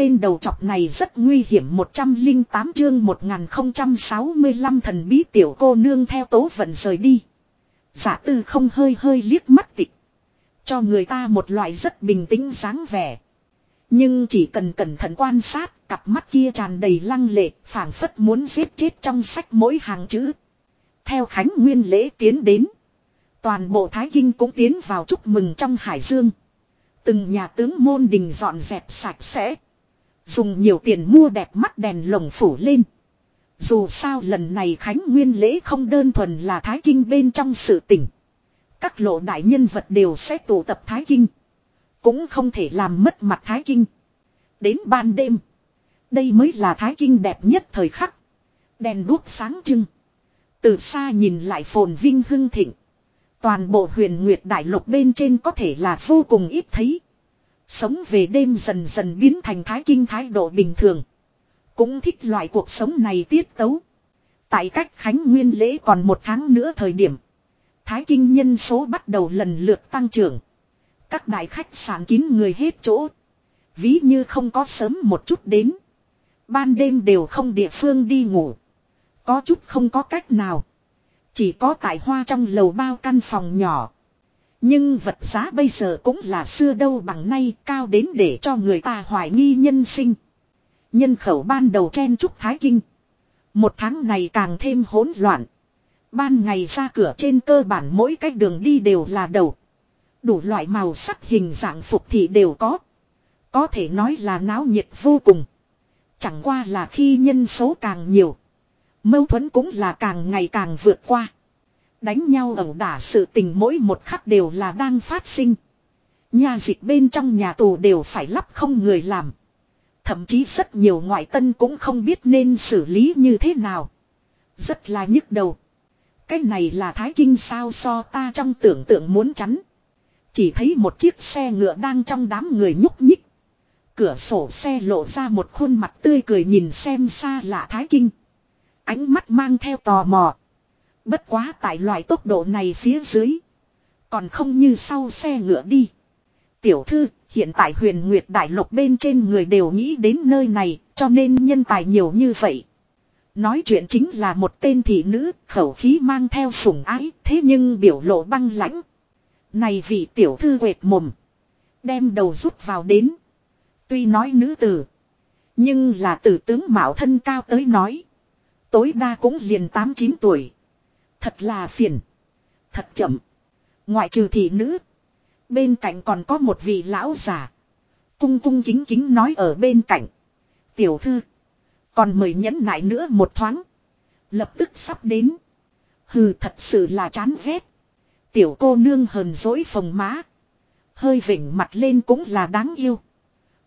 tên đầu chọc này rất nguy hiểm 108 chương 1065 thần bí tiểu cô nương theo tố vận rời đi. Giả tư không hơi hơi liếc mắt tịch. Cho người ta một loại rất bình tĩnh dáng vẻ. Nhưng chỉ cần cẩn thận quan sát, cặp mắt kia tràn đầy lăng lệ, phảng phất muốn giết chết trong sách mỗi hàng chữ. Theo Khánh Nguyên lễ tiến đến. Toàn bộ Thái Kinh cũng tiến vào chúc mừng trong Hải Dương. Từng nhà tướng môn đình dọn dẹp sạch sẽ. Dùng nhiều tiền mua đẹp mắt đèn lồng phủ lên. Dù sao lần này Khánh Nguyên lễ không đơn thuần là Thái Kinh bên trong sự tỉnh. Các lộ đại nhân vật đều sẽ tụ tập Thái Kinh. Cũng không thể làm mất mặt Thái Kinh. Đến ban đêm. Đây mới là Thái Kinh đẹp nhất thời khắc. Đèn đuốc sáng trưng. Từ xa nhìn lại phồn vinh hưng thịnh. Toàn bộ huyền nguyệt đại lục bên trên có thể là vô cùng ít thấy. Sống về đêm dần dần biến thành thái kinh thái độ bình thường. Cũng thích loại cuộc sống này tiết tấu. Tại cách Khánh Nguyên lễ còn một tháng nữa thời điểm. Thái kinh nhân số bắt đầu lần lượt tăng trưởng. Các đại khách sạn kín người hết chỗ. Ví như không có sớm một chút đến. Ban đêm đều không địa phương đi ngủ. Có chút không có cách nào. Chỉ có tại hoa trong lầu bao căn phòng nhỏ. Nhưng vật giá bây giờ cũng là xưa đâu bằng nay cao đến để cho người ta hoài nghi nhân sinh. Nhân khẩu ban đầu chen trúc Thái Kinh. Một tháng này càng thêm hỗn loạn. Ban ngày ra cửa trên cơ bản mỗi cách đường đi đều là đầu. Đủ loại màu sắc hình dạng phục thì đều có. Có thể nói là náo nhiệt vô cùng. Chẳng qua là khi nhân số càng nhiều. Mâu thuẫn cũng là càng ngày càng vượt qua. Đánh nhau ẩu đả sự tình mỗi một khắc đều là đang phát sinh. Nhà dịch bên trong nhà tù đều phải lắp không người làm. Thậm chí rất nhiều ngoại tân cũng không biết nên xử lý như thế nào. Rất là nhức đầu. Cái này là thái kinh sao so ta trong tưởng tượng muốn chắn. Chỉ thấy một chiếc xe ngựa đang trong đám người nhúc nhích. Cửa sổ xe lộ ra một khuôn mặt tươi cười nhìn xem xa lạ thái kinh. Ánh mắt mang theo tò mò. Bất quá tại loại tốc độ này phía dưới. Còn không như sau xe ngựa đi. Tiểu thư, hiện tại huyền nguyệt đại lục bên trên người đều nghĩ đến nơi này, cho nên nhân tài nhiều như vậy. Nói chuyện chính là một tên thị nữ, khẩu khí mang theo sủng ái, thế nhưng biểu lộ băng lãnh. Này vị tiểu thư quệt mồm. Đem đầu rút vào đến. Tuy nói nữ tử. Nhưng là tử tướng mạo thân cao tới nói. Tối đa cũng liền 8-9 tuổi. Thật là phiền. Thật chậm. Ngoại trừ thị nữ. Bên cạnh còn có một vị lão già. Cung cung chính chính nói ở bên cạnh. Tiểu thư. Còn mời nhẫn nại nữa một thoáng. Lập tức sắp đến. Hừ, thật sự là chán ghét. Tiểu cô nương hờn dỗi phồng má. Hơi vỉnh mặt lên cũng là đáng yêu.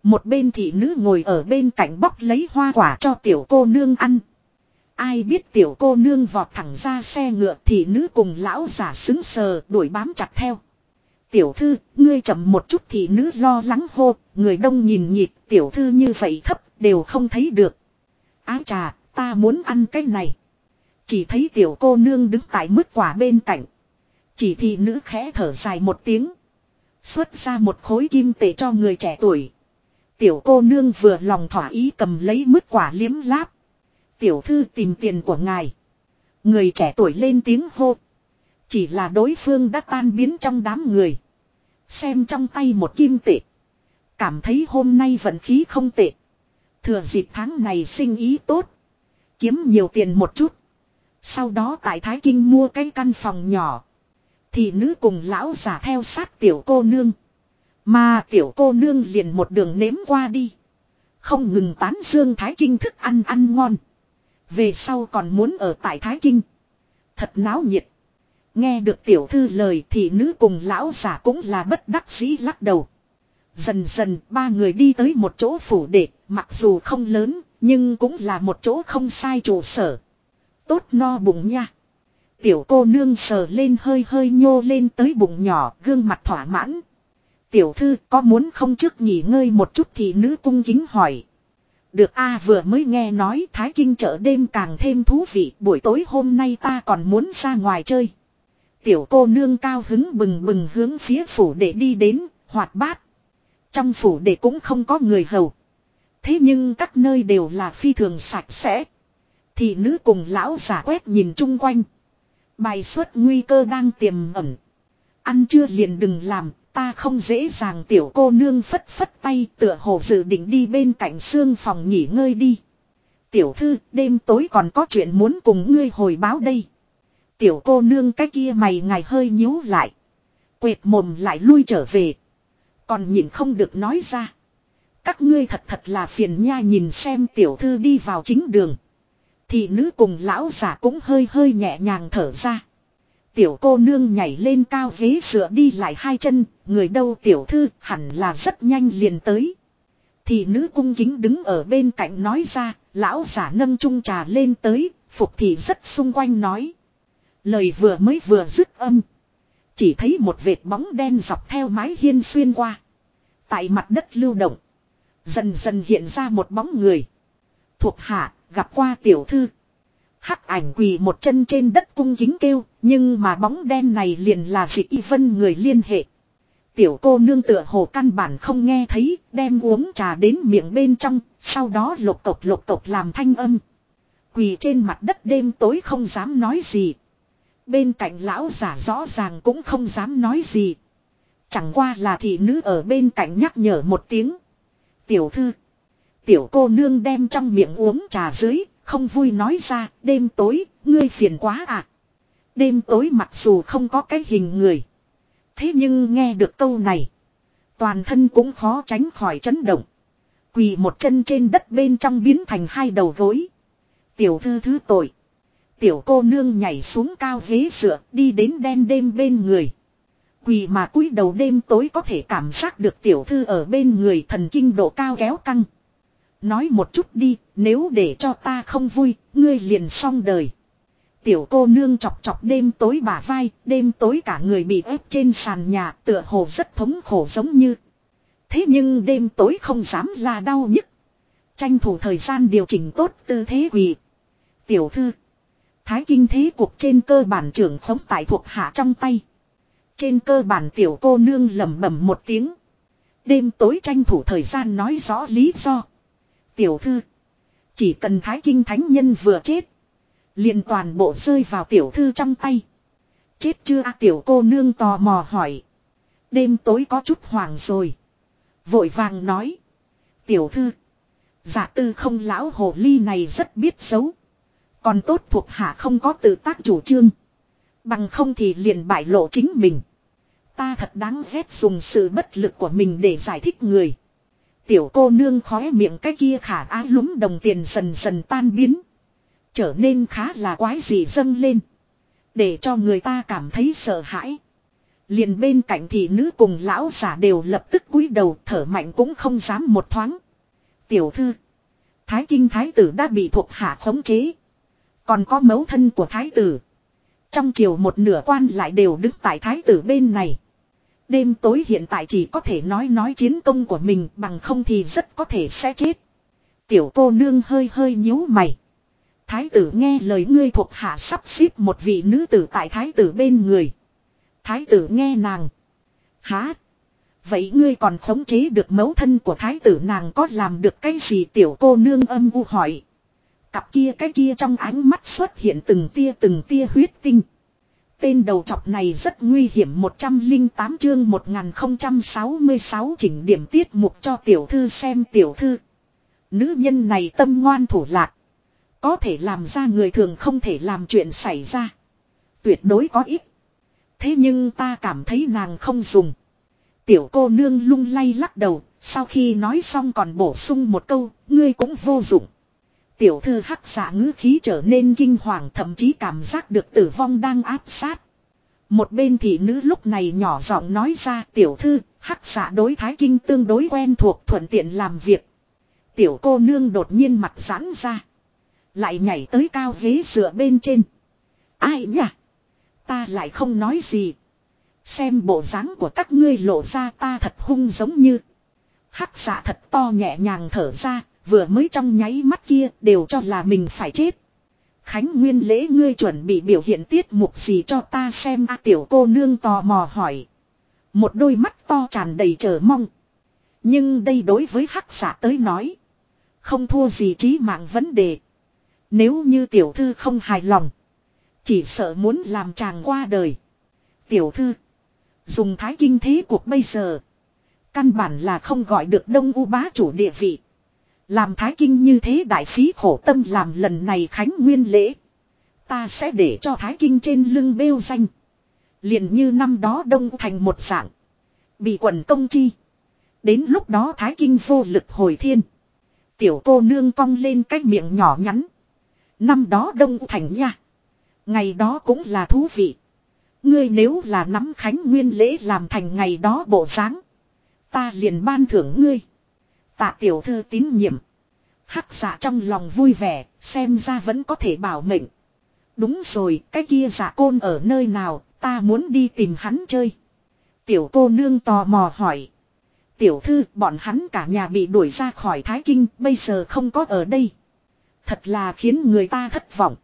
Một bên thị nữ ngồi ở bên cạnh bóc lấy hoa quả cho tiểu cô nương ăn. Ai biết tiểu cô nương vọt thẳng ra xe ngựa thì nữ cùng lão giả xứng sờ đuổi bám chặt theo. Tiểu thư, ngươi chậm một chút thì nữ lo lắng hô, người đông nhìn nhịp tiểu thư như vậy thấp đều không thấy được. Á trà, ta muốn ăn cái này. Chỉ thấy tiểu cô nương đứng tại mức quả bên cạnh. Chỉ thị nữ khẽ thở dài một tiếng. Xuất ra một khối kim tệ cho người trẻ tuổi. Tiểu cô nương vừa lòng thỏa ý cầm lấy mứt quả liếm láp. Tiểu thư tìm tiền của ngài. Người trẻ tuổi lên tiếng hô. Chỉ là đối phương đã tan biến trong đám người. Xem trong tay một kim tệ. Cảm thấy hôm nay vận khí không tệ. Thừa dịp tháng này sinh ý tốt. Kiếm nhiều tiền một chút. Sau đó tại Thái Kinh mua cái căn phòng nhỏ. Thì nữ cùng lão giả theo sát tiểu cô nương. Mà tiểu cô nương liền một đường nếm qua đi. Không ngừng tán dương Thái Kinh thức ăn ăn ngon. Về sau còn muốn ở tại Thái Kinh. Thật náo nhiệt. Nghe được tiểu thư lời thì nữ cùng lão giả cũng là bất đắc dĩ lắc đầu. Dần dần ba người đi tới một chỗ phủ đệ, mặc dù không lớn, nhưng cũng là một chỗ không sai trụ sở. Tốt no bụng nha. Tiểu cô nương sờ lên hơi hơi nhô lên tới bụng nhỏ, gương mặt thỏa mãn. Tiểu thư có muốn không trước nghỉ ngơi một chút thì nữ cung kính hỏi. Được a vừa mới nghe nói Thái Kinh chợ đêm càng thêm thú vị buổi tối hôm nay ta còn muốn ra ngoài chơi. Tiểu cô nương cao hứng bừng bừng hướng phía phủ để đi đến, hoạt bát. Trong phủ để cũng không có người hầu. Thế nhưng các nơi đều là phi thường sạch sẽ. Thị nữ cùng lão giả quét nhìn chung quanh. Bài xuất nguy cơ đang tiềm ẩn. Ăn chưa liền đừng làm, ta không dễ dàng tiểu cô nương phất phất tay tựa hồ dự định đi bên cạnh xương phòng nghỉ ngơi đi. Tiểu thư, đêm tối còn có chuyện muốn cùng ngươi hồi báo đây. Tiểu cô nương cái kia mày ngài hơi nhíu lại. Quệt mồm lại lui trở về. Còn nhìn không được nói ra. Các ngươi thật thật là phiền nha nhìn xem tiểu thư đi vào chính đường. Thì nữ cùng lão giả cũng hơi hơi nhẹ nhàng thở ra. Tiểu cô nương nhảy lên cao ghế dựa đi lại hai chân, người đâu tiểu thư hẳn là rất nhanh liền tới. Thì nữ cung kính đứng ở bên cạnh nói ra, lão giả nâng chung trà lên tới, phục thị rất xung quanh nói. Lời vừa mới vừa dứt âm. Chỉ thấy một vệt bóng đen dọc theo mái hiên xuyên qua. Tại mặt đất lưu động. Dần dần hiện ra một bóng người. Thuộc hạ, gặp qua tiểu thư. Hắc ảnh quỳ một chân trên đất cung kính kêu, nhưng mà bóng đen này liền là dị y vân người liên hệ. Tiểu cô nương tựa hồ căn bản không nghe thấy, đem uống trà đến miệng bên trong, sau đó lục cộc lục cộc làm thanh âm. Quỳ trên mặt đất đêm tối không dám nói gì. Bên cạnh lão giả rõ ràng cũng không dám nói gì. Chẳng qua là thị nữ ở bên cạnh nhắc nhở một tiếng. Tiểu thư. Tiểu cô nương đem trong miệng uống trà dưới, không vui nói ra, đêm tối, ngươi phiền quá à. Đêm tối mặc dù không có cái hình người. Thế nhưng nghe được câu này. Toàn thân cũng khó tránh khỏi chấn động. Quỳ một chân trên đất bên trong biến thành hai đầu gối. Tiểu thư thứ tội. Tiểu cô nương nhảy xuống cao ghế dựa đi đến đen đêm bên người. Quỳ mà cúi đầu đêm tối có thể cảm giác được tiểu thư ở bên người thần kinh độ cao kéo căng. Nói một chút đi, nếu để cho ta không vui, ngươi liền xong đời. Tiểu cô nương chọc chọc đêm tối bả vai, đêm tối cả người bị ép trên sàn nhà tựa hồ rất thống khổ giống như. Thế nhưng đêm tối không dám là đau nhức. Tranh thủ thời gian điều chỉnh tốt tư thế quỳ. Tiểu thư. Thái kinh thế cuộc trên cơ bản trưởng khống tại thuộc hạ trong tay. Trên cơ bản tiểu cô nương lẩm bẩm một tiếng. Đêm tối tranh thủ thời gian nói rõ lý do. Tiểu thư. Chỉ cần thái kinh thánh nhân vừa chết. liền toàn bộ rơi vào tiểu thư trong tay. Chết chưa à, tiểu cô nương tò mò hỏi. Đêm tối có chút hoàng rồi. Vội vàng nói. Tiểu thư. Giả tư không lão hồ ly này rất biết xấu. Còn tốt thuộc hạ không có tự tác chủ trương. Bằng không thì liền bại lộ chính mình. Ta thật đáng ghét dùng sự bất lực của mình để giải thích người. Tiểu cô nương khóe miệng cái kia khả ái lúng đồng tiền dần dần tan biến. Trở nên khá là quái dị dâng lên. Để cho người ta cảm thấy sợ hãi. Liền bên cạnh thì nữ cùng lão giả đều lập tức cúi đầu thở mạnh cũng không dám một thoáng. Tiểu thư. Thái kinh thái tử đã bị thuộc hạ khống chế. Còn có mấu thân của thái tử. Trong chiều một nửa quan lại đều đứng tại thái tử bên này. Đêm tối hiện tại chỉ có thể nói nói chiến công của mình, bằng không thì rất có thể sẽ chết. Tiểu cô nương hơi hơi nhíu mày. Thái tử nghe lời ngươi thuộc hạ sắp xếp một vị nữ tử tại thái tử bên người. Thái tử nghe nàng. Há. Vậy ngươi còn khống chế được mẫu thân của thái tử nàng có làm được cái gì tiểu cô nương âm u hỏi. Cặp kia cái kia trong ánh mắt xuất hiện từng tia từng tia huyết tinh. Tên đầu trọc này rất nguy hiểm 108 chương 1066 chỉnh điểm tiết mục cho tiểu thư xem tiểu thư. Nữ nhân này tâm ngoan thủ lạc. Có thể làm ra người thường không thể làm chuyện xảy ra. Tuyệt đối có ít. Thế nhưng ta cảm thấy nàng không dùng. Tiểu cô nương lung lay lắc đầu, sau khi nói xong còn bổ sung một câu, ngươi cũng vô dụng. Tiểu thư hắc giả ngữ khí trở nên kinh hoàng thậm chí cảm giác được tử vong đang áp sát. Một bên thị nữ lúc này nhỏ giọng nói ra tiểu thư, hắc giả đối thái kinh tương đối quen thuộc thuận tiện làm việc. Tiểu cô nương đột nhiên mặt giãn ra. Lại nhảy tới cao ghế dựa bên trên. Ai nhỉ? Ta lại không nói gì. Xem bộ dáng của các ngươi lộ ra ta thật hung giống như. Hắc giả thật to nhẹ nhàng thở ra, Vừa mới trong nháy mắt kia đều cho là mình phải chết. Khánh Nguyên lễ ngươi chuẩn bị biểu hiện tiết mục gì cho ta xem a tiểu cô nương tò mò hỏi. Một đôi mắt to tràn đầy chờ mong. Nhưng đây đối với hắc xạ tới nói. Không thua gì trí mạng vấn đề. Nếu như tiểu thư không hài lòng. Chỉ sợ muốn làm chàng qua đời. Tiểu thư. Dùng thái kinh thế cuộc bây giờ. Căn bản là không gọi được đông u bá chủ địa vị. Làm thái kinh như thế đại phí khổ tâm làm lần này khánh nguyên lễ. Ta sẽ để cho thái kinh trên lưng bêu danh. liền như năm đó đông thành một dạng. Bị quần công chi. Đến lúc đó thái kinh vô lực hồi thiên. Tiểu cô nương cong lên cái miệng nhỏ nhắn. Năm đó đông thành nha. Ngày đó cũng là thú vị. Ngươi nếu là nắm khánh nguyên lễ làm thành ngày đó bộ dáng, Ta liền ban thưởng ngươi. Tạ tiểu thư tín nhiệm. Hắc giả trong lòng vui vẻ, xem ra vẫn có thể bảo mệnh. Đúng rồi, cái kia giả côn ở nơi nào, ta muốn đi tìm hắn chơi. Tiểu cô nương tò mò hỏi. Tiểu thư, bọn hắn cả nhà bị đuổi ra khỏi Thái Kinh, bây giờ không có ở đây. Thật là khiến người ta thất vọng.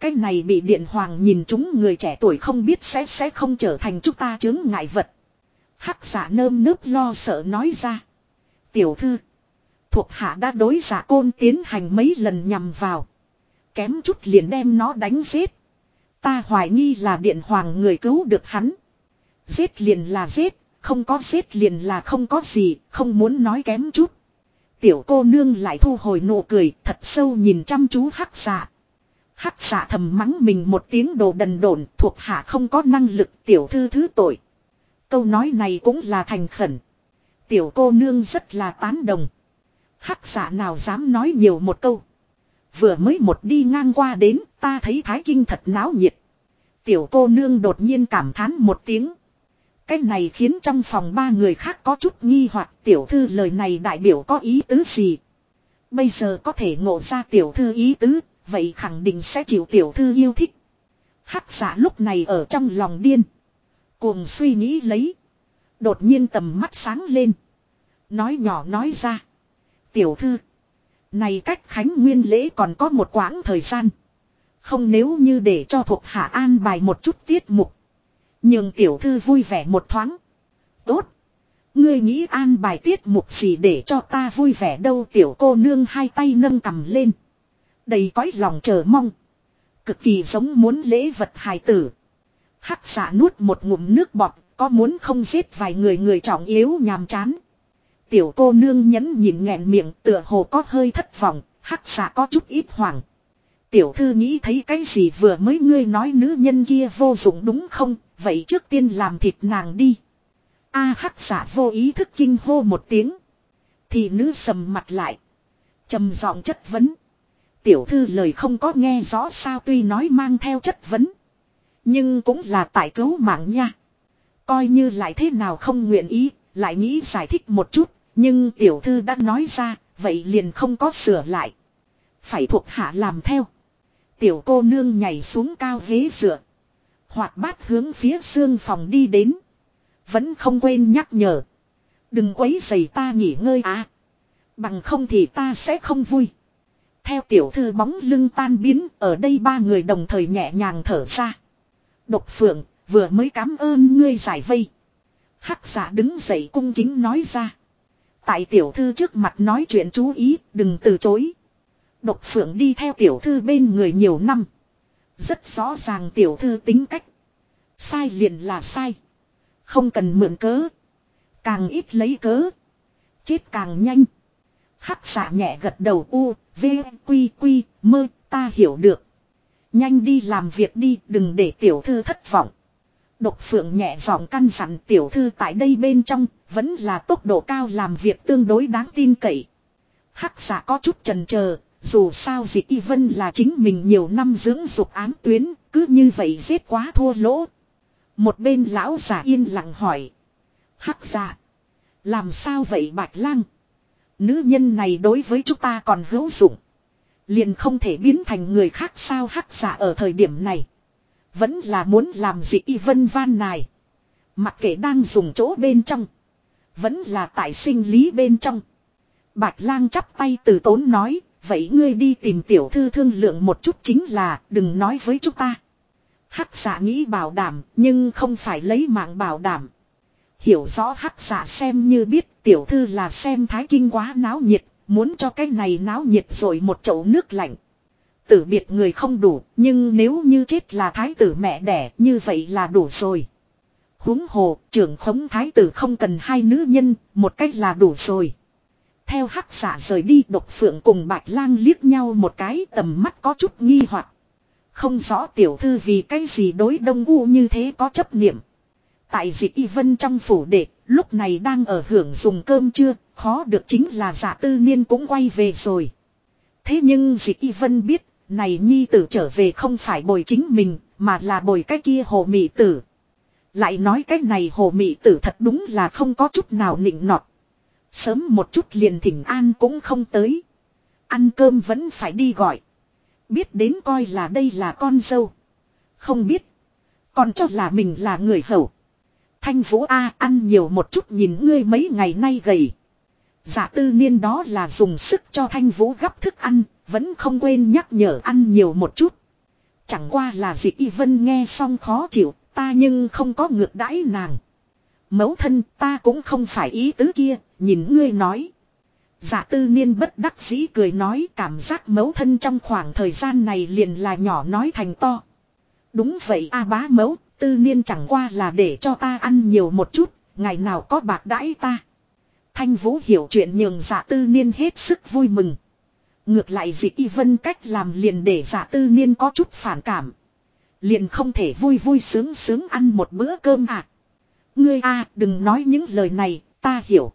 Cái này bị điện hoàng nhìn chúng người trẻ tuổi không biết sẽ sẽ không trở thành chúng ta chướng ngại vật. Hắc giả nơm nớp lo sợ nói ra. Tiểu thư. Thuộc hạ đã đối giả côn tiến hành mấy lần nhằm vào. Kém chút liền đem nó đánh giết. Ta hoài nghi là điện hoàng người cứu được hắn. Giết liền là giết, không có giết liền là không có gì, không muốn nói kém chút. Tiểu cô nương lại thu hồi nụ cười, thật sâu nhìn chăm chú hắc giả. Hắc giả thầm mắng mình một tiếng đồ đần độn thuộc hạ không có năng lực tiểu thư thứ tội. Câu nói này cũng là thành khẩn. Tiểu cô nương rất là tán đồng. Hắc giả nào dám nói nhiều một câu. Vừa mới một đi ngang qua đến ta thấy thái kinh thật náo nhiệt. Tiểu cô nương đột nhiên cảm thán một tiếng. Cái này khiến trong phòng ba người khác có chút nghi hoặc tiểu thư lời này đại biểu có ý tứ gì. Bây giờ có thể ngộ ra tiểu thư ý tứ, vậy khẳng định sẽ chịu tiểu thư yêu thích. Hắc giả lúc này ở trong lòng điên. Cuồng suy nghĩ lấy. Đột nhiên tầm mắt sáng lên. Nói nhỏ nói ra. Tiểu thư. Này cách khánh nguyên lễ còn có một quãng thời gian. Không nếu như để cho thuộc hạ an bài một chút tiết mục. Nhưng tiểu thư vui vẻ một thoáng. Tốt. Ngươi nghĩ an bài tiết mục gì để cho ta vui vẻ đâu tiểu cô nương hai tay nâng cầm lên. Đầy cõi lòng chờ mong. Cực kỳ giống muốn lễ vật hài tử. Hắc xạ nuốt một ngụm nước bọt, có muốn không giết vài người người trọng yếu nhàm chán. Tiểu cô nương nhẫn nhìn nghẹn miệng tựa hồ có hơi thất vọng, hắc xạ có chút ít hoảng. Tiểu thư nghĩ thấy cái gì vừa mới ngươi nói nữ nhân kia vô dụng đúng không, vậy trước tiên làm thịt nàng đi. A hắc xạ vô ý thức kinh hô một tiếng. Thì nữ sầm mặt lại. trầm giọng chất vấn. Tiểu thư lời không có nghe rõ sao tuy nói mang theo chất vấn. Nhưng cũng là tại cứu mạng nha. Coi như lại thế nào không nguyện ý, lại nghĩ giải thích một chút, nhưng tiểu thư đã nói ra, vậy liền không có sửa lại. Phải thuộc hạ làm theo. Tiểu cô nương nhảy xuống cao ghế dựa. Hoạt bát hướng phía xương phòng đi đến. Vẫn không quên nhắc nhở. Đừng quấy giày ta nghỉ ngơi à. Bằng không thì ta sẽ không vui. Theo tiểu thư bóng lưng tan biến, ở đây ba người đồng thời nhẹ nhàng thở ra. Độc phượng, vừa mới cảm ơn ngươi giải vây. Hắc giả đứng dậy cung kính nói ra. Tại tiểu thư trước mặt nói chuyện chú ý, đừng từ chối. Độc phượng đi theo tiểu thư bên người nhiều năm. Rất rõ ràng tiểu thư tính cách. Sai liền là sai. Không cần mượn cớ. Càng ít lấy cớ. Chết càng nhanh. Hắc xạ nhẹ gật đầu u, v, quy quy, mơ, ta hiểu được. Nhanh đi làm việc đi, đừng để tiểu thư thất vọng. Độc phượng nhẹ giọng căn dặn tiểu thư tại đây bên trong, vẫn là tốc độ cao làm việc tương đối đáng tin cậy. Hắc giả có chút trần chờ dù sao dị y vân là chính mình nhiều năm dưỡng dục ám tuyến, cứ như vậy giết quá thua lỗ. Một bên lão giả yên lặng hỏi. Hắc giả, làm sao vậy bạch lang? Nữ nhân này đối với chúng ta còn hữu dụng. Liền không thể biến thành người khác sao hắc giả ở thời điểm này. Vẫn là muốn làm gì y vân van này. Mặc kệ đang dùng chỗ bên trong. Vẫn là tại sinh lý bên trong. Bạch lang chắp tay từ tốn nói. Vậy ngươi đi tìm tiểu thư thương lượng một chút chính là, đừng nói với chúng ta. Hắc giả nghĩ bảo đảm, nhưng không phải lấy mạng bảo đảm. Hiểu rõ hắc giả xem như biết, tiểu thư là xem thái kinh quá náo nhiệt, muốn cho cái này náo nhiệt rồi một chậu nước lạnh. Tử biệt người không đủ, nhưng nếu như chết là thái tử mẹ đẻ, như vậy là đủ rồi. huống hồ, trưởng khống thái tử không cần hai nữ nhân, một cách là đủ rồi. Theo hắc giả rời đi độc phượng cùng bạch lang liếc nhau một cái tầm mắt có chút nghi hoặc Không rõ tiểu thư vì cái gì đối đông u như thế có chấp niệm. Tại dị y vân trong phủ đệ, lúc này đang ở hưởng dùng cơm chưa, khó được chính là giả tư niên cũng quay về rồi. Thế nhưng dị y vân biết, này nhi tử trở về không phải bồi chính mình, mà là bồi cái kia hồ mị tử. Lại nói cái này hồ mị tử thật đúng là không có chút nào nịnh nọt. Sớm một chút liền thỉnh an cũng không tới. Ăn cơm vẫn phải đi gọi. Biết đến coi là đây là con dâu. Không biết. Còn cho là mình là người hầu. Thanh Vũ A ăn nhiều một chút nhìn ngươi mấy ngày nay gầy. Giả tư niên đó là dùng sức cho Thanh Vũ gấp thức ăn, vẫn không quên nhắc nhở ăn nhiều một chút. Chẳng qua là dịch y vân nghe xong khó chịu, ta nhưng không có ngược đãi nàng. Mẫu thân ta cũng không phải ý tứ kia, nhìn ngươi nói. Giả tư niên bất đắc dĩ cười nói cảm giác mẫu thân trong khoảng thời gian này liền là nhỏ nói thành to. Đúng vậy a bá mẫu, tư niên chẳng qua là để cho ta ăn nhiều một chút, ngày nào có bạc đãi ta. Thanh Vũ hiểu chuyện nhường giả tư niên hết sức vui mừng. Ngược lại dị y vân cách làm liền để giả tư niên có chút phản cảm. Liền không thể vui vui sướng sướng ăn một bữa cơm à. Ngươi a đừng nói những lời này, ta hiểu.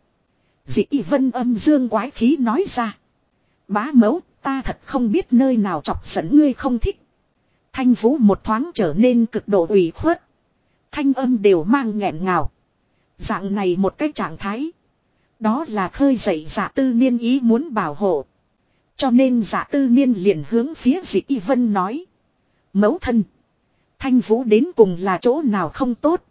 Dị y vân âm dương quái khí nói ra. Bá mẫu, ta thật không biết nơi nào chọc giận ngươi không thích. Thanh vũ một thoáng trở nên cực độ ủy khuất. Thanh âm đều mang nghẹn ngào. Dạng này một cái trạng thái. Đó là khơi dậy giả tư niên ý muốn bảo hộ. Cho nên giả tư niên liền hướng phía dị y vân nói. Mẫu thân. Thanh vũ đến cùng là chỗ nào không tốt.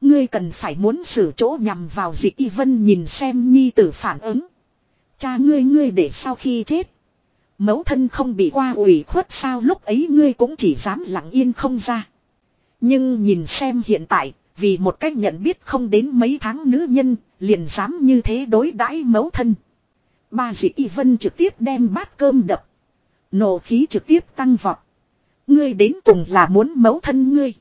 Ngươi cần phải muốn xử chỗ nhằm vào dị y vân nhìn xem nhi tử phản ứng. Cha ngươi ngươi để sau khi chết. Mẫu thân không bị qua ủy khuất sao lúc ấy ngươi cũng chỉ dám lặng yên không ra. Nhưng nhìn xem hiện tại, vì một cách nhận biết không đến mấy tháng nữ nhân, liền dám như thế đối đãi mẫu thân. Ba dị y vân trực tiếp đem bát cơm đập. Nổ khí trực tiếp tăng vọt. Ngươi đến cùng là muốn mẫu thân ngươi.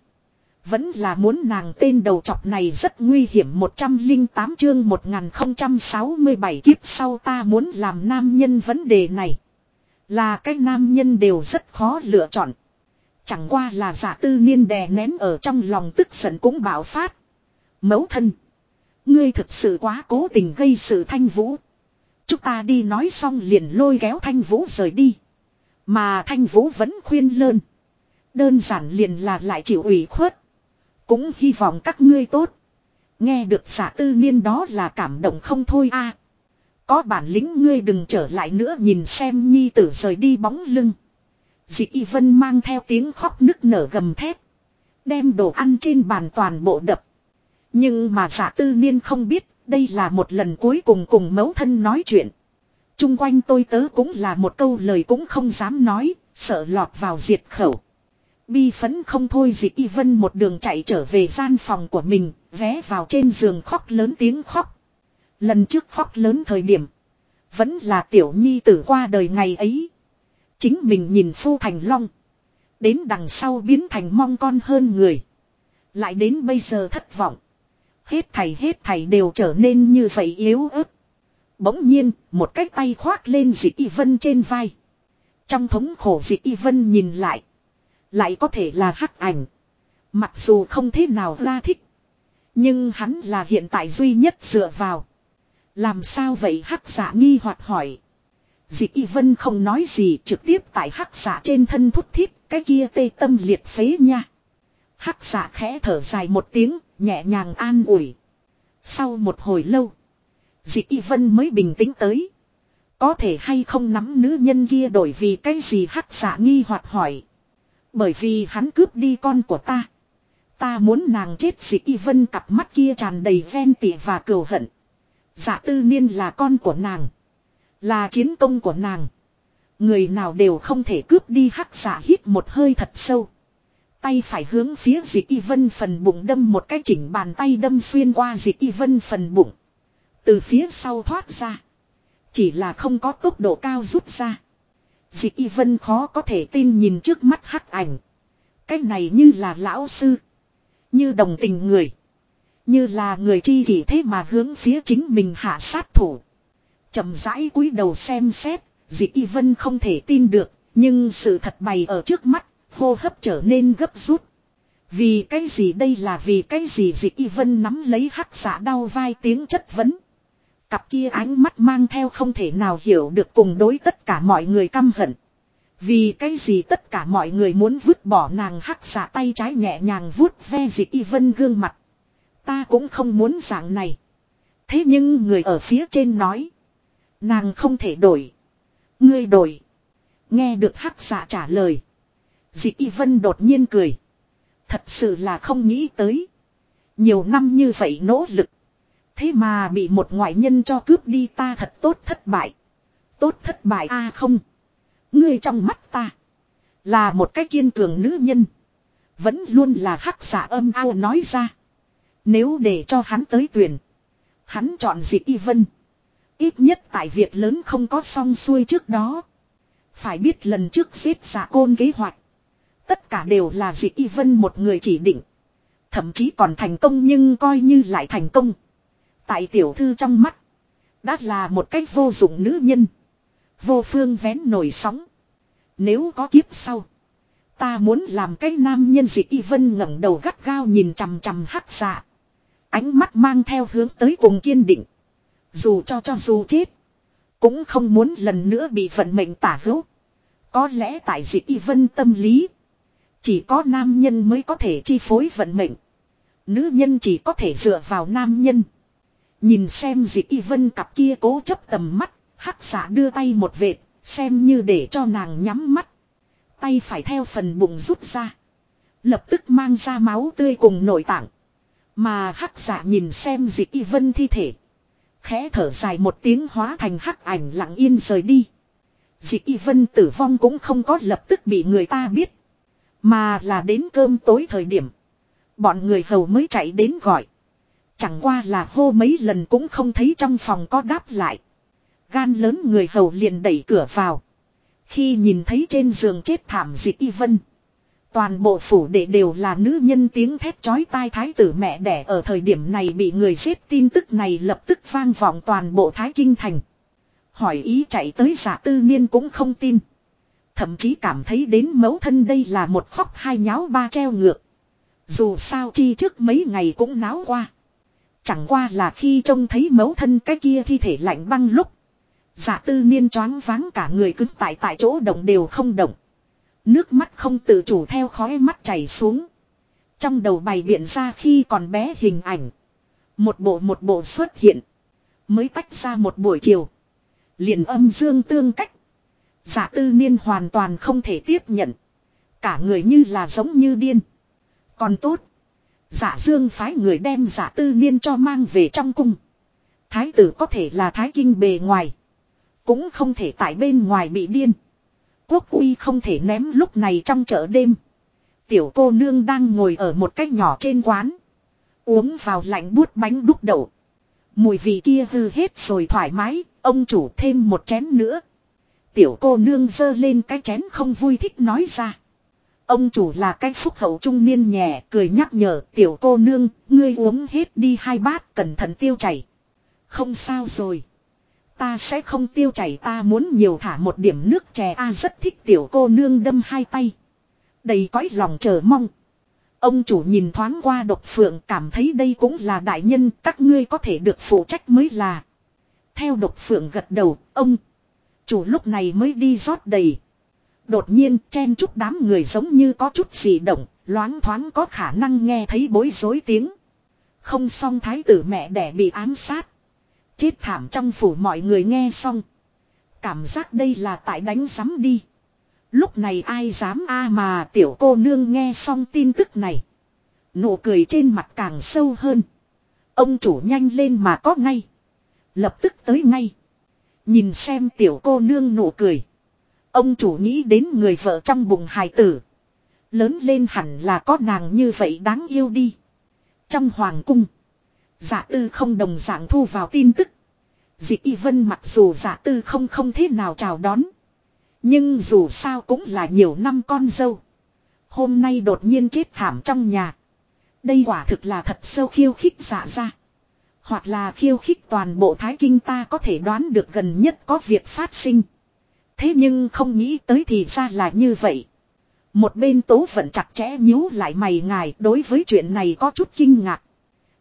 Vẫn là muốn nàng tên đầu chọc này rất nguy hiểm 108 chương 1067 kiếp sau ta muốn làm nam nhân vấn đề này. Là cái nam nhân đều rất khó lựa chọn. Chẳng qua là giả tư niên đè nén ở trong lòng tức giận cũng bạo phát. Mấu thân. Ngươi thực sự quá cố tình gây sự thanh vũ. Chúng ta đi nói xong liền lôi kéo thanh vũ rời đi. Mà thanh vũ vẫn khuyên lơn. Đơn giản liền là lại chịu ủy khuất. Cũng hy vọng các ngươi tốt. Nghe được giả tư niên đó là cảm động không thôi a Có bản lĩnh ngươi đừng trở lại nữa nhìn xem nhi tử rời đi bóng lưng. Dị y vân mang theo tiếng khóc nức nở gầm thép. Đem đồ ăn trên bàn toàn bộ đập. Nhưng mà giả tư niên không biết đây là một lần cuối cùng cùng mẫu thân nói chuyện. Trung quanh tôi tớ cũng là một câu lời cũng không dám nói, sợ lọt vào diệt khẩu. Bi phấn không thôi dị y vân một đường chạy trở về gian phòng của mình, ghé vào trên giường khóc lớn tiếng khóc. Lần trước khóc lớn thời điểm, vẫn là tiểu nhi tử qua đời ngày ấy. Chính mình nhìn phu thành long. Đến đằng sau biến thành mong con hơn người. Lại đến bây giờ thất vọng. Hết thầy hết thầy đều trở nên như vậy yếu ớt. Bỗng nhiên, một cái tay khoác lên dị y vân trên vai. Trong thống khổ dị y vân nhìn lại. Lại có thể là hắc ảnh. Mặc dù không thế nào ra thích. Nhưng hắn là hiện tại duy nhất dựa vào. Làm sao vậy hắc giả nghi hoặc hỏi. Dị y vân không nói gì trực tiếp tại hắc giả trên thân thúc thiết cái kia tê tâm liệt phế nha. Hắc giả khẽ thở dài một tiếng, nhẹ nhàng an ủi. Sau một hồi lâu, dị y vân mới bình tĩnh tới. Có thể hay không nắm nữ nhân kia đổi vì cái gì hắc giả nghi hoặc hỏi. Bởi vì hắn cướp đi con của ta. Ta muốn nàng chết dị y vân cặp mắt kia tràn đầy ven tị và cừu hận. Giả tư niên là con của nàng. Là chiến công của nàng. Người nào đều không thể cướp đi hắc giả hít một hơi thật sâu. Tay phải hướng phía dị y vân phần bụng đâm một cái chỉnh bàn tay đâm xuyên qua dị y vân phần bụng. Từ phía sau thoát ra. Chỉ là không có tốc độ cao rút ra. Dị y vân khó có thể tin nhìn trước mắt hắc ảnh. Cái này như là lão sư. Như đồng tình người. Như là người chi kỷ thế mà hướng phía chính mình hạ sát thủ. chậm rãi cúi đầu xem xét. Dị y vân không thể tin được. Nhưng sự thật bày ở trước mắt. Hô hấp trở nên gấp rút. Vì cái gì đây là vì cái gì dị y vân nắm lấy hắc giả đau vai tiếng chất vấn. Cặp kia ánh mắt mang theo không thể nào hiểu được cùng đối tất cả mọi người căm hận. Vì cái gì tất cả mọi người muốn vứt bỏ nàng hắc giả tay trái nhẹ nhàng vuốt ve dị y vân gương mặt. Ta cũng không muốn dạng này. Thế nhưng người ở phía trên nói. Nàng không thể đổi. Ngươi đổi. Nghe được hắc giả trả lời. Dị y vân đột nhiên cười. Thật sự là không nghĩ tới. Nhiều năm như vậy nỗ lực. Thế mà bị một ngoại nhân cho cướp đi ta thật tốt thất bại. Tốt thất bại a à không. Ngươi trong mắt ta. Là một cái kiên cường nữ nhân. Vẫn luôn là hắc giả âm ao nói ra. Nếu để cho hắn tới tuyển. Hắn chọn dị y vân. Ít nhất tại việc lớn không có xong xuôi trước đó. Phải biết lần trước xếp giả côn kế hoạch. Tất cả đều là dị y vân một người chỉ định. Thậm chí còn thành công nhưng coi như lại thành công. Tại tiểu thư trong mắt. Đã là một cách vô dụng nữ nhân. Vô phương vén nổi sóng. Nếu có kiếp sau. Ta muốn làm cái nam nhân dị y vân ngẩng đầu gắt gao nhìn chằm chằm hắc dạ. Ánh mắt mang theo hướng tới cùng kiên định. Dù cho cho dù chết. Cũng không muốn lần nữa bị vận mệnh tả hữu. Có lẽ tại dị y vân tâm lý. Chỉ có nam nhân mới có thể chi phối vận mệnh. Nữ nhân chỉ có thể dựa vào nam nhân. Nhìn xem dị y vân cặp kia cố chấp tầm mắt, hắc xạ đưa tay một vệt, xem như để cho nàng nhắm mắt. Tay phải theo phần bụng rút ra. Lập tức mang ra máu tươi cùng nội tạng. Mà hắc xạ nhìn xem dị y vân thi thể. Khẽ thở dài một tiếng hóa thành hắc ảnh lặng yên rời đi. Dị y vân tử vong cũng không có lập tức bị người ta biết. Mà là đến cơm tối thời điểm. Bọn người hầu mới chạy đến gọi. Chẳng qua là hô mấy lần cũng không thấy trong phòng có đáp lại. Gan lớn người hầu liền đẩy cửa vào. Khi nhìn thấy trên giường chết thảm dị y vân. Toàn bộ phủ đệ đều là nữ nhân tiếng thét chói tai thái tử mẹ đẻ ở thời điểm này bị người giết tin tức này lập tức vang vọng toàn bộ thái kinh thành. Hỏi ý chạy tới giả tư niên cũng không tin. Thậm chí cảm thấy đến mẫu thân đây là một khóc hai nháo ba treo ngược. Dù sao chi trước mấy ngày cũng náo qua. Chẳng qua là khi trông thấy mẫu thân cái kia thi thể lạnh băng lúc. Giả tư niên choáng váng cả người cứng tại tại chỗ động đều không động. Nước mắt không tự chủ theo khói mắt chảy xuống. Trong đầu bày biện ra khi còn bé hình ảnh. Một bộ một bộ xuất hiện. Mới tách ra một buổi chiều. Liền âm dương tương cách. Giả tư niên hoàn toàn không thể tiếp nhận. Cả người như là giống như điên. Còn tốt. Giả dương phái người đem giả tư niên cho mang về trong cung. Thái tử có thể là thái kinh bề ngoài. Cũng không thể tại bên ngoài bị điên. Quốc uy không thể ném lúc này trong chợ đêm. Tiểu cô nương đang ngồi ở một cách nhỏ trên quán. Uống vào lạnh buốt bánh đúc đậu. Mùi vị kia hư hết rồi thoải mái, ông chủ thêm một chén nữa. Tiểu cô nương dơ lên cái chén không vui thích nói ra. Ông chủ là cái phúc hậu trung niên nhẹ cười nhắc nhở tiểu cô nương, ngươi uống hết đi hai bát cẩn thận tiêu chảy. Không sao rồi. Ta sẽ không tiêu chảy ta muốn nhiều thả một điểm nước chè a rất thích tiểu cô nương đâm hai tay. Đầy cõi lòng chờ mong. Ông chủ nhìn thoáng qua độc phượng cảm thấy đây cũng là đại nhân các ngươi có thể được phụ trách mới là. Theo độc phượng gật đầu, ông chủ lúc này mới đi rót đầy. Đột nhiên chen chút đám người giống như có chút gì động, loáng thoáng có khả năng nghe thấy bối rối tiếng. Không xong thái tử mẹ đẻ bị ám sát. Chết thảm trong phủ mọi người nghe xong. Cảm giác đây là tại đánh giám đi. Lúc này ai dám a mà tiểu cô nương nghe xong tin tức này. Nụ cười trên mặt càng sâu hơn. Ông chủ nhanh lên mà có ngay. Lập tức tới ngay. Nhìn xem tiểu cô nương nụ cười. Ông chủ nghĩ đến người vợ trong bụng hài tử. Lớn lên hẳn là có nàng như vậy đáng yêu đi. Trong hoàng cung. Giả tư không đồng dạng thu vào tin tức. Dị y vân mặc dù giả tư không không thế nào chào đón. Nhưng dù sao cũng là nhiều năm con dâu. Hôm nay đột nhiên chết thảm trong nhà. Đây quả thực là thật sâu khiêu khích giả ra. Hoặc là khiêu khích toàn bộ Thái Kinh ta có thể đoán được gần nhất có việc phát sinh. Thế nhưng không nghĩ tới thì ra là như vậy. Một bên tố vẫn chặt chẽ nhíu lại mày ngài đối với chuyện này có chút kinh ngạc.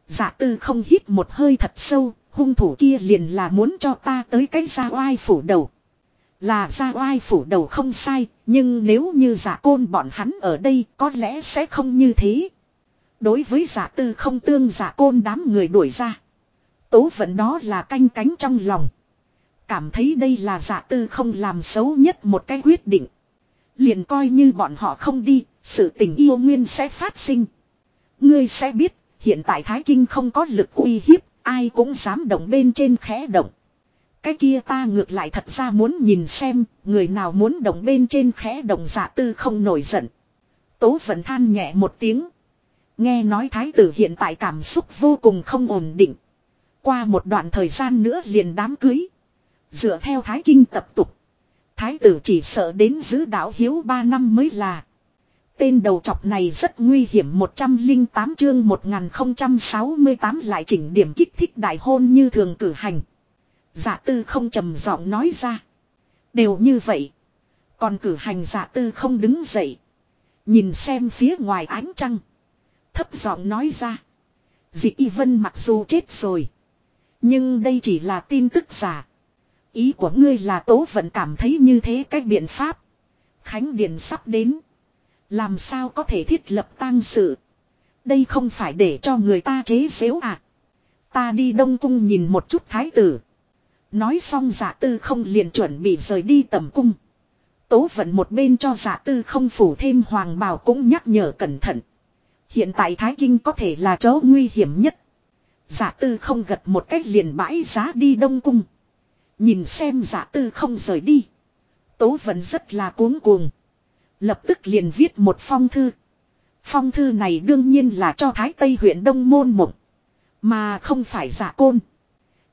Giả tư không hít một hơi thật sâu, hung thủ kia liền là muốn cho ta tới cái ra oai phủ đầu. Là ra oai phủ đầu không sai, nhưng nếu như giả côn bọn hắn ở đây có lẽ sẽ không như thế. Đối với giả tư không tương giả côn đám người đuổi ra. Tố vận đó là canh cánh trong lòng. Cảm thấy đây là giả tư không làm xấu nhất một cái quyết định. Liền coi như bọn họ không đi, sự tình yêu nguyên sẽ phát sinh. Ngươi sẽ biết, hiện tại Thái Kinh không có lực uy hiếp, ai cũng dám động bên trên khẽ động. Cái kia ta ngược lại thật ra muốn nhìn xem, người nào muốn động bên trên khẽ động giả tư không nổi giận. Tố vận than nhẹ một tiếng. Nghe nói thái tử hiện tại cảm xúc vô cùng không ổn định. Qua một đoạn thời gian nữa liền đám cưới. Dựa theo thái kinh tập tục. Thái tử chỉ sợ đến giữ đạo hiếu 3 năm mới là. Tên đầu chọc này rất nguy hiểm 108 chương 1068 lại chỉnh điểm kích thích đại hôn như thường cử hành. Dạ tư không trầm giọng nói ra. Đều như vậy. Còn cử hành dạ tư không đứng dậy. Nhìn xem phía ngoài ánh trăng. Thấp giọng nói ra. Dị y vân mặc dù chết rồi. Nhưng đây chỉ là tin tức giả. Ý của ngươi là tố vẫn cảm thấy như thế cách biện pháp. Khánh Điền sắp đến. Làm sao có thể thiết lập tang sự. Đây không phải để cho người ta chế xếu à. Ta đi Đông Cung nhìn một chút thái tử. Nói xong giả tư không liền chuẩn bị rời đi tầm cung. Tố vận một bên cho giả tư không phủ thêm hoàng bào cũng nhắc nhở cẩn thận. Hiện tại Thái Kinh có thể là chỗ nguy hiểm nhất. Giả tư không gật một cách liền bãi giá đi Đông Cung. Nhìn xem giả tư không rời đi. Tố vẫn rất là cuống cuồng. Lập tức liền viết một phong thư. Phong thư này đương nhiên là cho Thái Tây huyện Đông Môn Mộng. Mà không phải giả côn.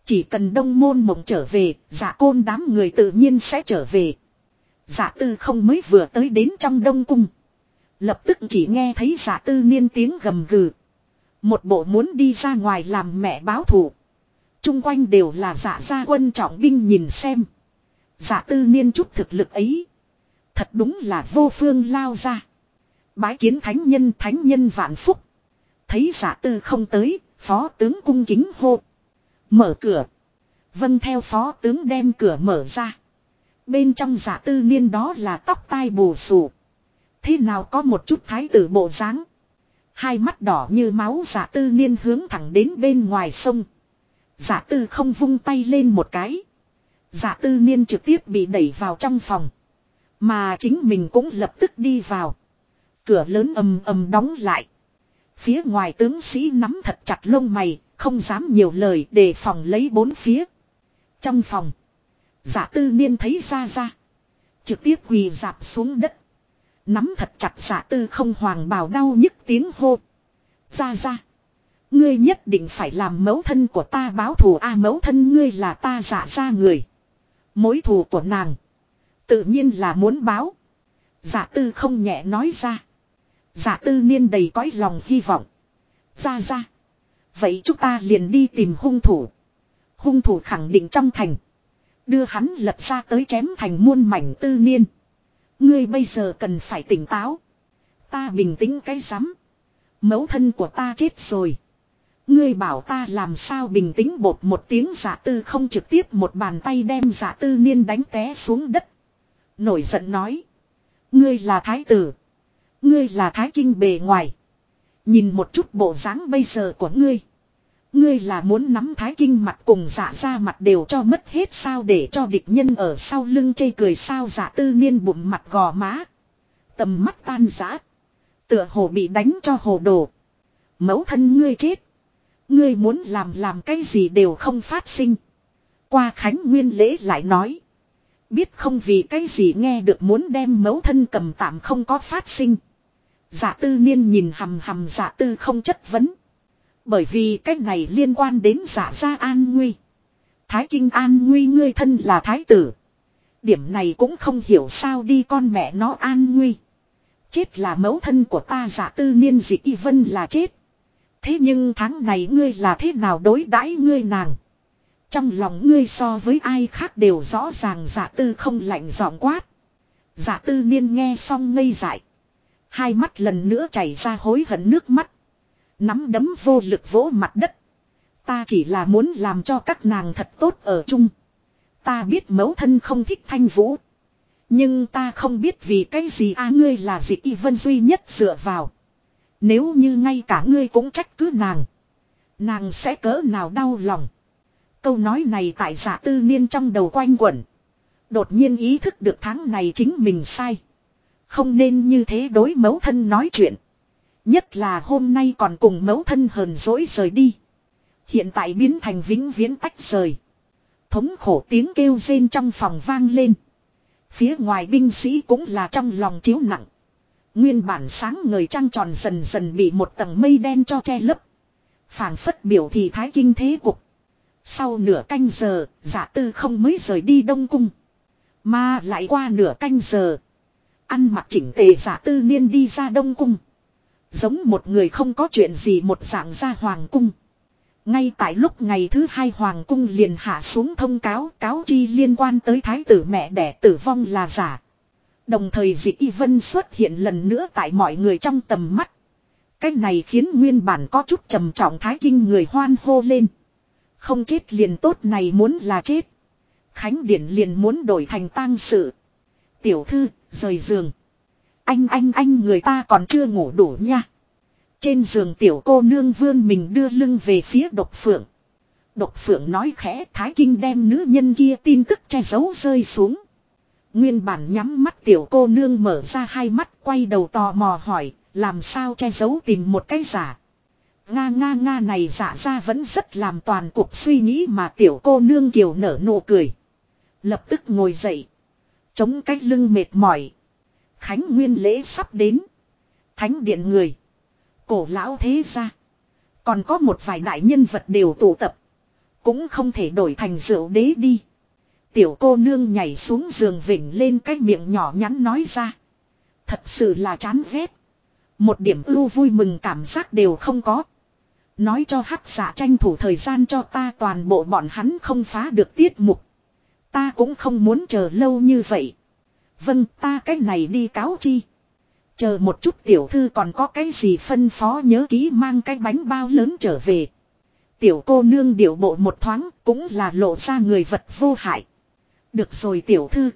Chỉ cần Đông Môn Mộng trở về, giả côn đám người tự nhiên sẽ trở về. Giả tư không mới vừa tới đến trong Đông Cung. Lập tức chỉ nghe thấy giả tư niên tiếng gầm gừ. Một bộ muốn đi ra ngoài làm mẹ báo thù. Trung quanh đều là giả gia quân trọng binh nhìn xem. Giả tư niên chút thực lực ấy. Thật đúng là vô phương lao ra. Bái kiến thánh nhân thánh nhân vạn phúc. Thấy giả tư không tới, phó tướng cung kính hô. Mở cửa. Vâng theo phó tướng đem cửa mở ra. Bên trong giả tư niên đó là tóc tai bù xù. Thế nào có một chút thái tử bộ dáng Hai mắt đỏ như máu giả tư niên hướng thẳng đến bên ngoài sông. Giả tư không vung tay lên một cái. Giả tư niên trực tiếp bị đẩy vào trong phòng. Mà chính mình cũng lập tức đi vào. Cửa lớn ầm ầm đóng lại. Phía ngoài tướng sĩ nắm thật chặt lông mày, không dám nhiều lời để phòng lấy bốn phía. Trong phòng, giả tư niên thấy ra ra. Trực tiếp quỳ dạp xuống đất. Nắm thật chặt giả tư không hoàng bào đau nhức tiếng hô. Ra ra. Ngươi nhất định phải làm mẫu thân của ta báo thù a, mẫu thân ngươi là ta giả ra người. Mối thù của nàng. Tự nhiên là muốn báo. Giả tư không nhẹ nói ra. Giả tư niên đầy cõi lòng hy vọng. Ra ra. Vậy chúng ta liền đi tìm hung thủ. Hung thủ khẳng định trong thành. Đưa hắn lật ra tới chém thành muôn mảnh tư niên. Ngươi bây giờ cần phải tỉnh táo. Ta bình tĩnh cái rắm. Mẫu thân của ta chết rồi. Ngươi bảo ta làm sao bình tĩnh bột một tiếng giả tư không trực tiếp một bàn tay đem giả tư niên đánh té xuống đất. Nổi giận nói. Ngươi là thái tử. Ngươi là thái kinh bề ngoài. Nhìn một chút bộ dáng bây giờ của ngươi. Ngươi là muốn nắm thái kinh mặt cùng giả ra mặt đều cho mất hết sao để cho địch nhân ở sau lưng chây cười sao giả tư niên bụng mặt gò má. Tầm mắt tan giã. Tựa hồ bị đánh cho hồ đồ. Mẫu thân ngươi chết. Ngươi muốn làm làm cái gì đều không phát sinh. Qua khánh nguyên lễ lại nói. Biết không vì cái gì nghe được muốn đem mẫu thân cầm tạm không có phát sinh. Giả tư niên nhìn hầm hầm giả tư không chất vấn. Bởi vì cái này liên quan đến giả gia an nguy. Thái Kinh an nguy ngươi thân là thái tử. Điểm này cũng không hiểu sao đi con mẹ nó an nguy. Chết là mẫu thân của ta giả tư niên dị y vân là chết. Thế nhưng tháng này ngươi là thế nào đối đãi ngươi nàng. Trong lòng ngươi so với ai khác đều rõ ràng giả tư không lạnh giọng quát. Giả tư niên nghe xong ngây dại. Hai mắt lần nữa chảy ra hối hận nước mắt. Nắm đấm vô lực vỗ mặt đất. Ta chỉ là muốn làm cho các nàng thật tốt ở chung. Ta biết mẫu thân không thích thanh vũ. Nhưng ta không biết vì cái gì a ngươi là dị y vân duy nhất dựa vào. Nếu như ngay cả ngươi cũng trách cứ nàng. Nàng sẽ cỡ nào đau lòng. Câu nói này tại giả tư niên trong đầu quanh quẩn. Đột nhiên ý thức được tháng này chính mình sai. Không nên như thế đối mẫu thân nói chuyện. Nhất là hôm nay còn cùng mẫu thân hờn dỗi rời đi. Hiện tại biến thành vĩnh viễn tách rời. Thống khổ tiếng kêu rên trong phòng vang lên. Phía ngoài binh sĩ cũng là trong lòng chiếu nặng. Nguyên bản sáng người trăng tròn dần dần bị một tầng mây đen cho che lấp. phảng phất biểu thì thái kinh thế cục. Sau nửa canh giờ, giả tư không mới rời đi Đông Cung. Mà lại qua nửa canh giờ. Ăn mặc chỉnh tề giả tư niên đi ra Đông Cung. Giống một người không có chuyện gì một dạng ra Hoàng Cung. Ngay tại lúc ngày thứ hai Hoàng Cung liền hạ xuống thông cáo cáo chi liên quan tới thái tử mẹ đẻ tử vong là giả. Đồng thời dị y vân xuất hiện lần nữa tại mọi người trong tầm mắt. Cái này khiến nguyên bản có chút trầm trọng thái kinh người hoan hô lên. Không chết liền tốt này muốn là chết. Khánh Điển liền muốn đổi thành tang sự. Tiểu thư, rời giường. Anh anh anh, người ta còn chưa ngủ đủ nha. Trên giường tiểu cô nương vương mình đưa lưng về phía độc phượng. Độc phượng nói khẽ, thái kinh đem nữ nhân kia tin tức che giấu rơi xuống. Nguyên bản nhắm mắt tiểu cô nương mở ra hai mắt, quay đầu tò mò hỏi, làm sao che giấu tìm một cái giả. Nga nga nga này giả ra vẫn rất làm toàn cuộc suy nghĩ mà tiểu cô nương kiều nở nụ cười. Lập tức ngồi dậy. Chống cách lưng mệt mỏi. Khánh Nguyên lễ sắp đến. Thánh điện người. Cổ lão thế ra. Còn có một vài đại nhân vật đều tụ tập. Cũng không thể đổi thành rượu đế đi. Tiểu cô nương nhảy xuống giường vỉnh lên cái miệng nhỏ nhắn nói ra. Thật sự là chán ghét. Một điểm ưu vui mừng cảm giác đều không có. Nói cho hắc giả tranh thủ thời gian cho ta toàn bộ bọn hắn không phá được tiết mục. Ta cũng không muốn chờ lâu như vậy. Vâng ta cái này đi cáo chi. Chờ một chút tiểu thư còn có cái gì phân phó nhớ ký mang cái bánh bao lớn trở về. Tiểu cô nương điệu bộ một thoáng cũng là lộ ra người vật vô hại. Được rồi tiểu thư.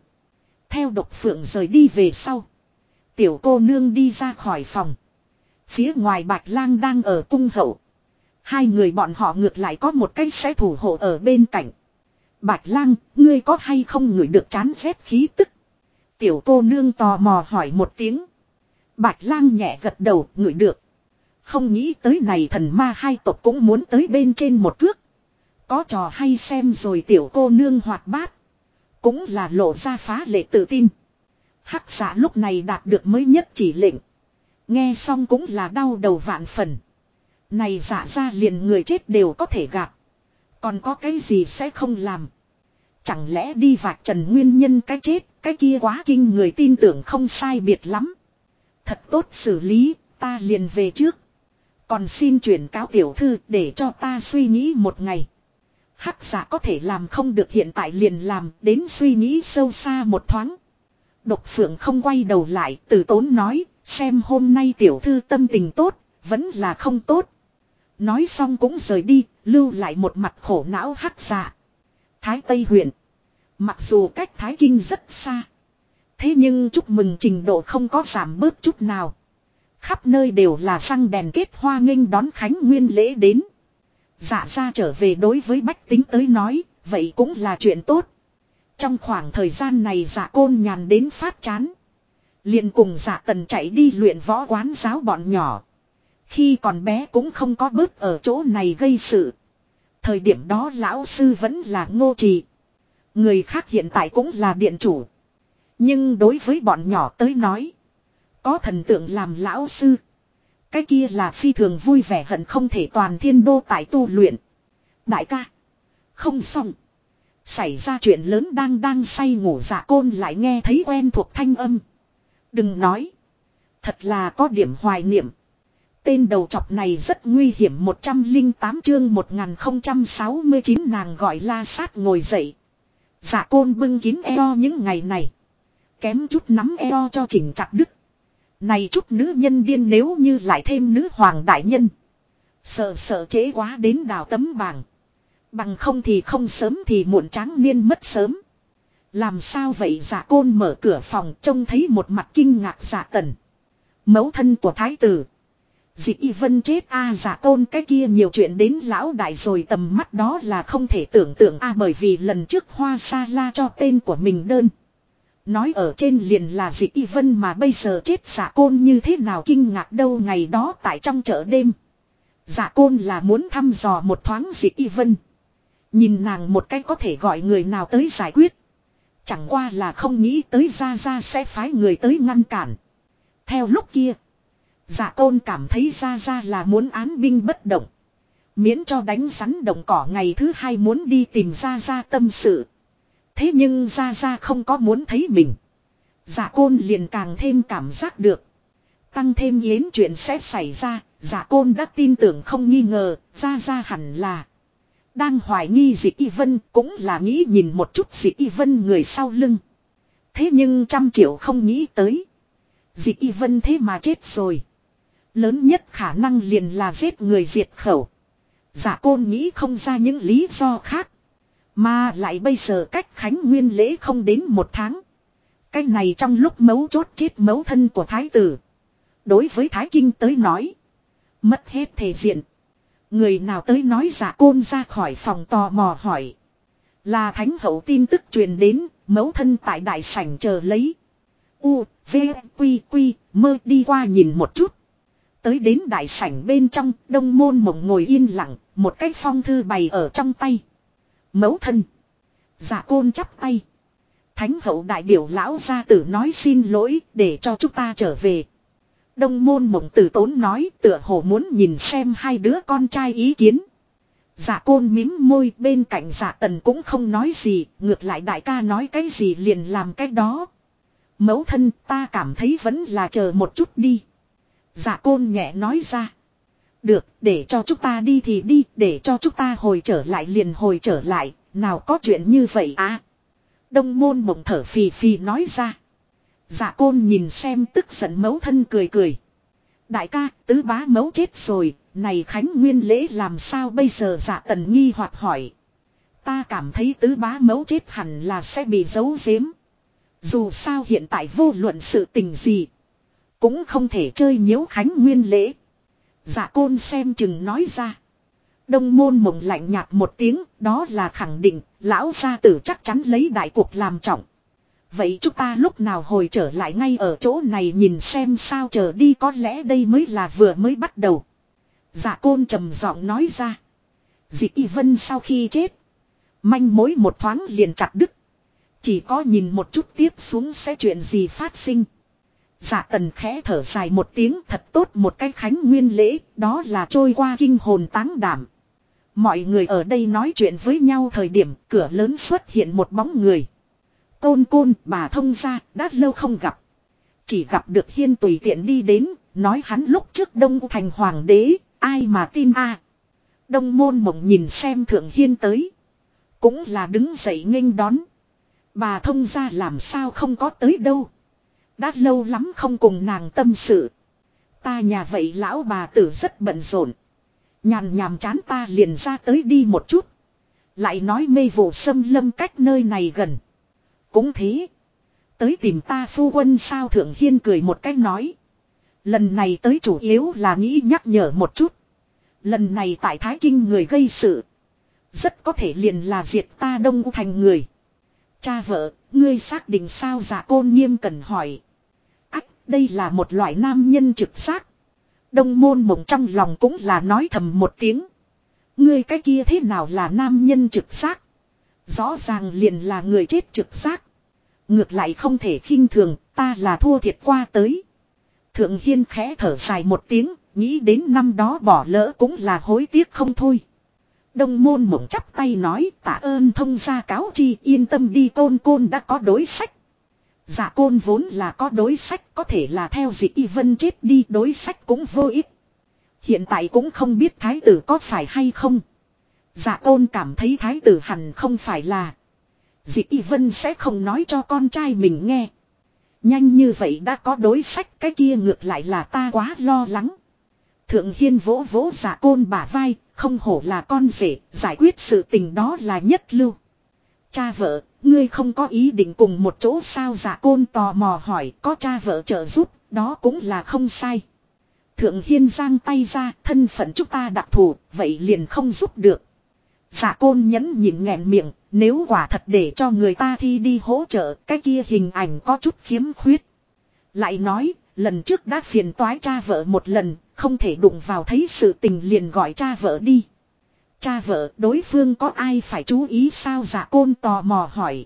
Theo độc phượng rời đi về sau. Tiểu cô nương đi ra khỏi phòng. Phía ngoài bạch lang đang ở cung hậu. Hai người bọn họ ngược lại có một cái sẽ thủ hộ ở bên cạnh. Bạch lang, ngươi có hay không ngửi được chán rét khí tức? Tiểu cô nương tò mò hỏi một tiếng. Bạch lang nhẹ gật đầu, ngửi được. Không nghĩ tới này thần ma hai tộc cũng muốn tới bên trên một cước. Có trò hay xem rồi tiểu cô nương hoạt bát. Cũng là lộ ra phá lệ tự tin. Hắc giả lúc này đạt được mới nhất chỉ lệnh. Nghe xong cũng là đau đầu vạn phần. Này giả ra liền người chết đều có thể gạt. Còn có cái gì sẽ không làm. Chẳng lẽ đi vạch trần nguyên nhân cái chết, cái kia quá kinh người tin tưởng không sai biệt lắm. Thật tốt xử lý, ta liền về trước. Còn xin chuyển cáo tiểu thư để cho ta suy nghĩ một ngày. Hắc giả có thể làm không được hiện tại liền làm, đến suy nghĩ sâu xa một thoáng. Độc phượng không quay đầu lại, từ tốn nói, xem hôm nay tiểu thư tâm tình tốt, vẫn là không tốt. Nói xong cũng rời đi, lưu lại một mặt khổ não hắc giả. Thái Tây huyện. Mặc dù cách Thái Kinh rất xa. Thế nhưng chúc mừng trình độ không có giảm bớt chút nào. Khắp nơi đều là xăng đèn kết hoa nghênh đón Khánh Nguyên lễ đến. Dạ ra trở về đối với bách tính tới nói, vậy cũng là chuyện tốt. Trong khoảng thời gian này dạ côn nhàn đến phát chán. liền cùng dạ tần chạy đi luyện võ quán giáo bọn nhỏ. Khi còn bé cũng không có bớt ở chỗ này gây sự. Thời điểm đó lão sư vẫn là ngô trì. Người khác hiện tại cũng là điện chủ. Nhưng đối với bọn nhỏ tới nói. Có thần tượng làm lão sư. Cái kia là phi thường vui vẻ hận không thể toàn thiên đô tại tu luyện. Đại ca. Không xong. Xảy ra chuyện lớn đang đang say ngủ dạ côn lại nghe thấy quen thuộc thanh âm. Đừng nói. Thật là có điểm hoài niệm. Tên đầu chọc này rất nguy hiểm 108 chương 1069 nàng gọi la sát ngồi dậy. Dạ côn bưng kín eo những ngày này. Kém chút nắm eo cho chỉnh chặt đứt. Này chút nữ nhân điên nếu như lại thêm nữ hoàng đại nhân. Sợ sợ chế quá đến đào tấm bảng. Bằng không thì không sớm thì muộn tráng niên mất sớm. Làm sao vậy giả côn mở cửa phòng, trông thấy một mặt kinh ngạc giả tần. Mẫu thân của thái tử. Dị y vân chết a giả tôn, cái kia nhiều chuyện đến lão đại rồi, tầm mắt đó là không thể tưởng tượng a bởi vì lần trước hoa sa la cho tên của mình đơn. Nói ở trên liền là dị y vân mà bây giờ chết giả côn như thế nào kinh ngạc đâu, ngày đó tại trong chợ đêm. Giả côn là muốn thăm dò một thoáng dị y vân. Nhìn nàng một cách có thể gọi người nào tới giải quyết. Chẳng qua là không nghĩ tới ra ra sẽ phái người tới ngăn cản. Theo lúc kia. Dạ tôn cảm thấy ra ra là muốn án binh bất động. Miễn cho đánh rắn động cỏ ngày thứ hai muốn đi tìm ra ra tâm sự. Thế nhưng ra ra không có muốn thấy mình. Dạ côn liền càng thêm cảm giác được. Tăng thêm yến chuyện sẽ xảy ra. Dạ côn đã tin tưởng không nghi ngờ. Ra ra hẳn là. Đang hoài nghi dị y vân, cũng là nghĩ nhìn một chút dị y vân người sau lưng. Thế nhưng trăm triệu không nghĩ tới. Dị y vân thế mà chết rồi. Lớn nhất khả năng liền là giết người diệt khẩu. Giả côn nghĩ không ra những lý do khác. Mà lại bây giờ cách khánh nguyên lễ không đến một tháng. Cái này trong lúc mấu chốt chết mấu thân của thái tử. Đối với thái kinh tới nói. Mất hết thể diện. Người nào tới nói giả côn ra khỏi phòng tò mò hỏi. Là thánh hậu tin tức truyền đến, mấu thân tại đại sảnh chờ lấy. U, V, Quy, Quy, mơ đi qua nhìn một chút. Tới đến đại sảnh bên trong, đông môn mộng ngồi yên lặng, một cái phong thư bày ở trong tay. Mấu thân. Giả côn chắp tay. Thánh hậu đại biểu lão gia tử nói xin lỗi để cho chúng ta trở về. Đông môn mộng tử tốn nói tựa hồ muốn nhìn xem hai đứa con trai ý kiến. Giả côn mím môi bên cạnh giả tần cũng không nói gì, ngược lại đại ca nói cái gì liền làm cái đó. Mẫu thân ta cảm thấy vẫn là chờ một chút đi. Giả côn nhẹ nói ra. Được, để cho chúng ta đi thì đi, để cho chúng ta hồi trở lại liền hồi trở lại, nào có chuyện như vậy à. Đông môn mộng thở phì phì nói ra. Dạ côn nhìn xem tức giận mấu thân cười cười. Đại ca, tứ bá mấu chết rồi, này khánh nguyên lễ làm sao bây giờ dạ tần nghi hoặc hỏi. Ta cảm thấy tứ bá mấu chết hẳn là sẽ bị giấu giếm. Dù sao hiện tại vô luận sự tình gì. Cũng không thể chơi nhiễu khánh nguyên lễ. Dạ côn xem chừng nói ra. Đông môn mộng lạnh nhạt một tiếng, đó là khẳng định, lão gia tử chắc chắn lấy đại cuộc làm trọng. Vậy chúng ta lúc nào hồi trở lại ngay ở chỗ này nhìn xem sao chờ đi có lẽ đây mới là vừa mới bắt đầu. Dạ côn trầm giọng nói ra. Dị y vân sau khi chết. Manh mối một thoáng liền chặt đứt. Chỉ có nhìn một chút tiếp xuống sẽ chuyện gì phát sinh. Dạ tần khẽ thở dài một tiếng thật tốt một cái khánh nguyên lễ, đó là trôi qua kinh hồn táng đảm. Mọi người ở đây nói chuyện với nhau thời điểm cửa lớn xuất hiện một bóng người. Côn côn bà thông ra đã lâu không gặp. Chỉ gặp được hiên tùy tiện đi đến, nói hắn lúc trước đông thành hoàng đế, ai mà tin a Đông môn mộng nhìn xem thượng hiên tới. Cũng là đứng dậy nghênh đón. Bà thông ra làm sao không có tới đâu. Đã lâu lắm không cùng nàng tâm sự. Ta nhà vậy lão bà tử rất bận rộn. Nhàn nhàm chán ta liền ra tới đi một chút. Lại nói mê vụ xâm lâm cách nơi này gần. Cũng thế. Tới tìm ta phu quân sao thượng hiên cười một cách nói. Lần này tới chủ yếu là nghĩ nhắc nhở một chút. Lần này tại Thái Kinh người gây sự. Rất có thể liền là diệt ta đông thành người. Cha vợ, ngươi xác định sao giả côn nghiêm cần hỏi. Đây là một loại nam nhân trực giác. Đông môn mộng trong lòng cũng là nói thầm một tiếng. Ngươi cái kia thế nào là nam nhân trực giác? Rõ ràng liền là người chết trực giác. Ngược lại không thể khinh thường, ta là thua thiệt qua tới. Thượng Hiên khẽ thở dài một tiếng, nghĩ đến năm đó bỏ lỡ cũng là hối tiếc không thôi. Đông môn mộng chắp tay nói tạ ơn thông gia cáo chi yên tâm đi côn côn đã có đối sách. Dạ côn vốn là có đối sách có thể là theo dị y vân chết đi đối sách cũng vô ích. Hiện tại cũng không biết thái tử có phải hay không. Dạ côn cảm thấy thái tử hẳn không phải là. Dị y vân sẽ không nói cho con trai mình nghe. Nhanh như vậy đã có đối sách cái kia ngược lại là ta quá lo lắng. Thượng Hiên vỗ vỗ giả côn bả vai, không hổ là con rể, giải quyết sự tình đó là nhất lưu. Cha vợ, ngươi không có ý định cùng một chỗ sao giả côn tò mò hỏi có cha vợ trợ giúp, đó cũng là không sai. Thượng Hiên giang tay ra, thân phận chúng ta đặc thù, vậy liền không giúp được. Giả côn nhẫn nhịn nghẹn miệng, nếu quả thật để cho người ta thi đi hỗ trợ, cái kia hình ảnh có chút khiếm khuyết. Lại nói, lần trước đã phiền toái cha vợ một lần, không thể đụng vào thấy sự tình liền gọi cha vợ đi. Cha vợ đối phương có ai phải chú ý sao giả côn tò mò hỏi.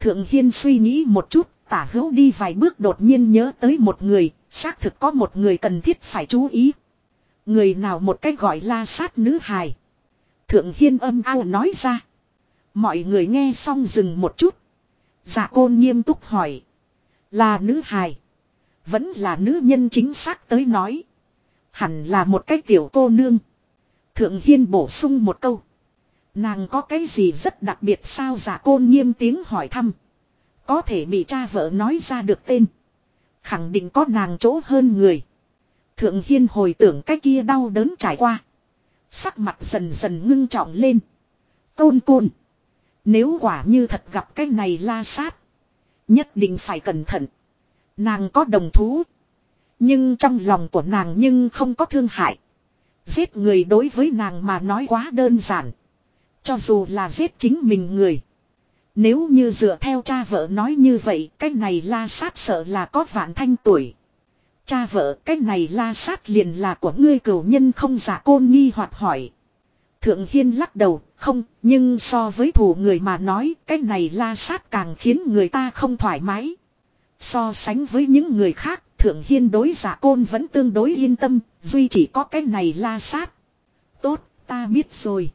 Thượng Hiên suy nghĩ một chút, tả hữu đi vài bước đột nhiên nhớ tới một người, xác thực có một người cần thiết phải chú ý. Người nào một cách gọi la sát nữ hài. Thượng Hiên âm ao nói ra. Mọi người nghe xong dừng một chút. Giả côn nghiêm túc hỏi. Là nữ hài. Vẫn là nữ nhân chính xác tới nói. Hẳn là một cái tiểu cô nương. Thượng Hiên bổ sung một câu. Nàng có cái gì rất đặc biệt sao giả côn nghiêm tiếng hỏi thăm. Có thể bị cha vợ nói ra được tên. Khẳng định có nàng chỗ hơn người. Thượng Hiên hồi tưởng cái kia đau đớn trải qua. Sắc mặt dần dần ngưng trọng lên. Côn côn. Nếu quả như thật gặp cái này la sát. Nhất định phải cẩn thận. Nàng có đồng thú. Nhưng trong lòng của nàng nhưng không có thương hại. Giết người đối với nàng mà nói quá đơn giản. Cho dù là giết chính mình người. Nếu như dựa theo cha vợ nói như vậy, cái này la sát sợ là có vạn thanh tuổi. Cha vợ, cái này la sát liền là của ngươi cửu nhân không giả côn nghi hoặc hỏi. Thượng Hiên lắc đầu, không, nhưng so với thủ người mà nói, cái này la sát càng khiến người ta không thoải mái. So sánh với những người khác, Thượng Hiên đối giả côn vẫn tương đối yên tâm, duy chỉ có cái này la sát. Tốt, ta biết rồi.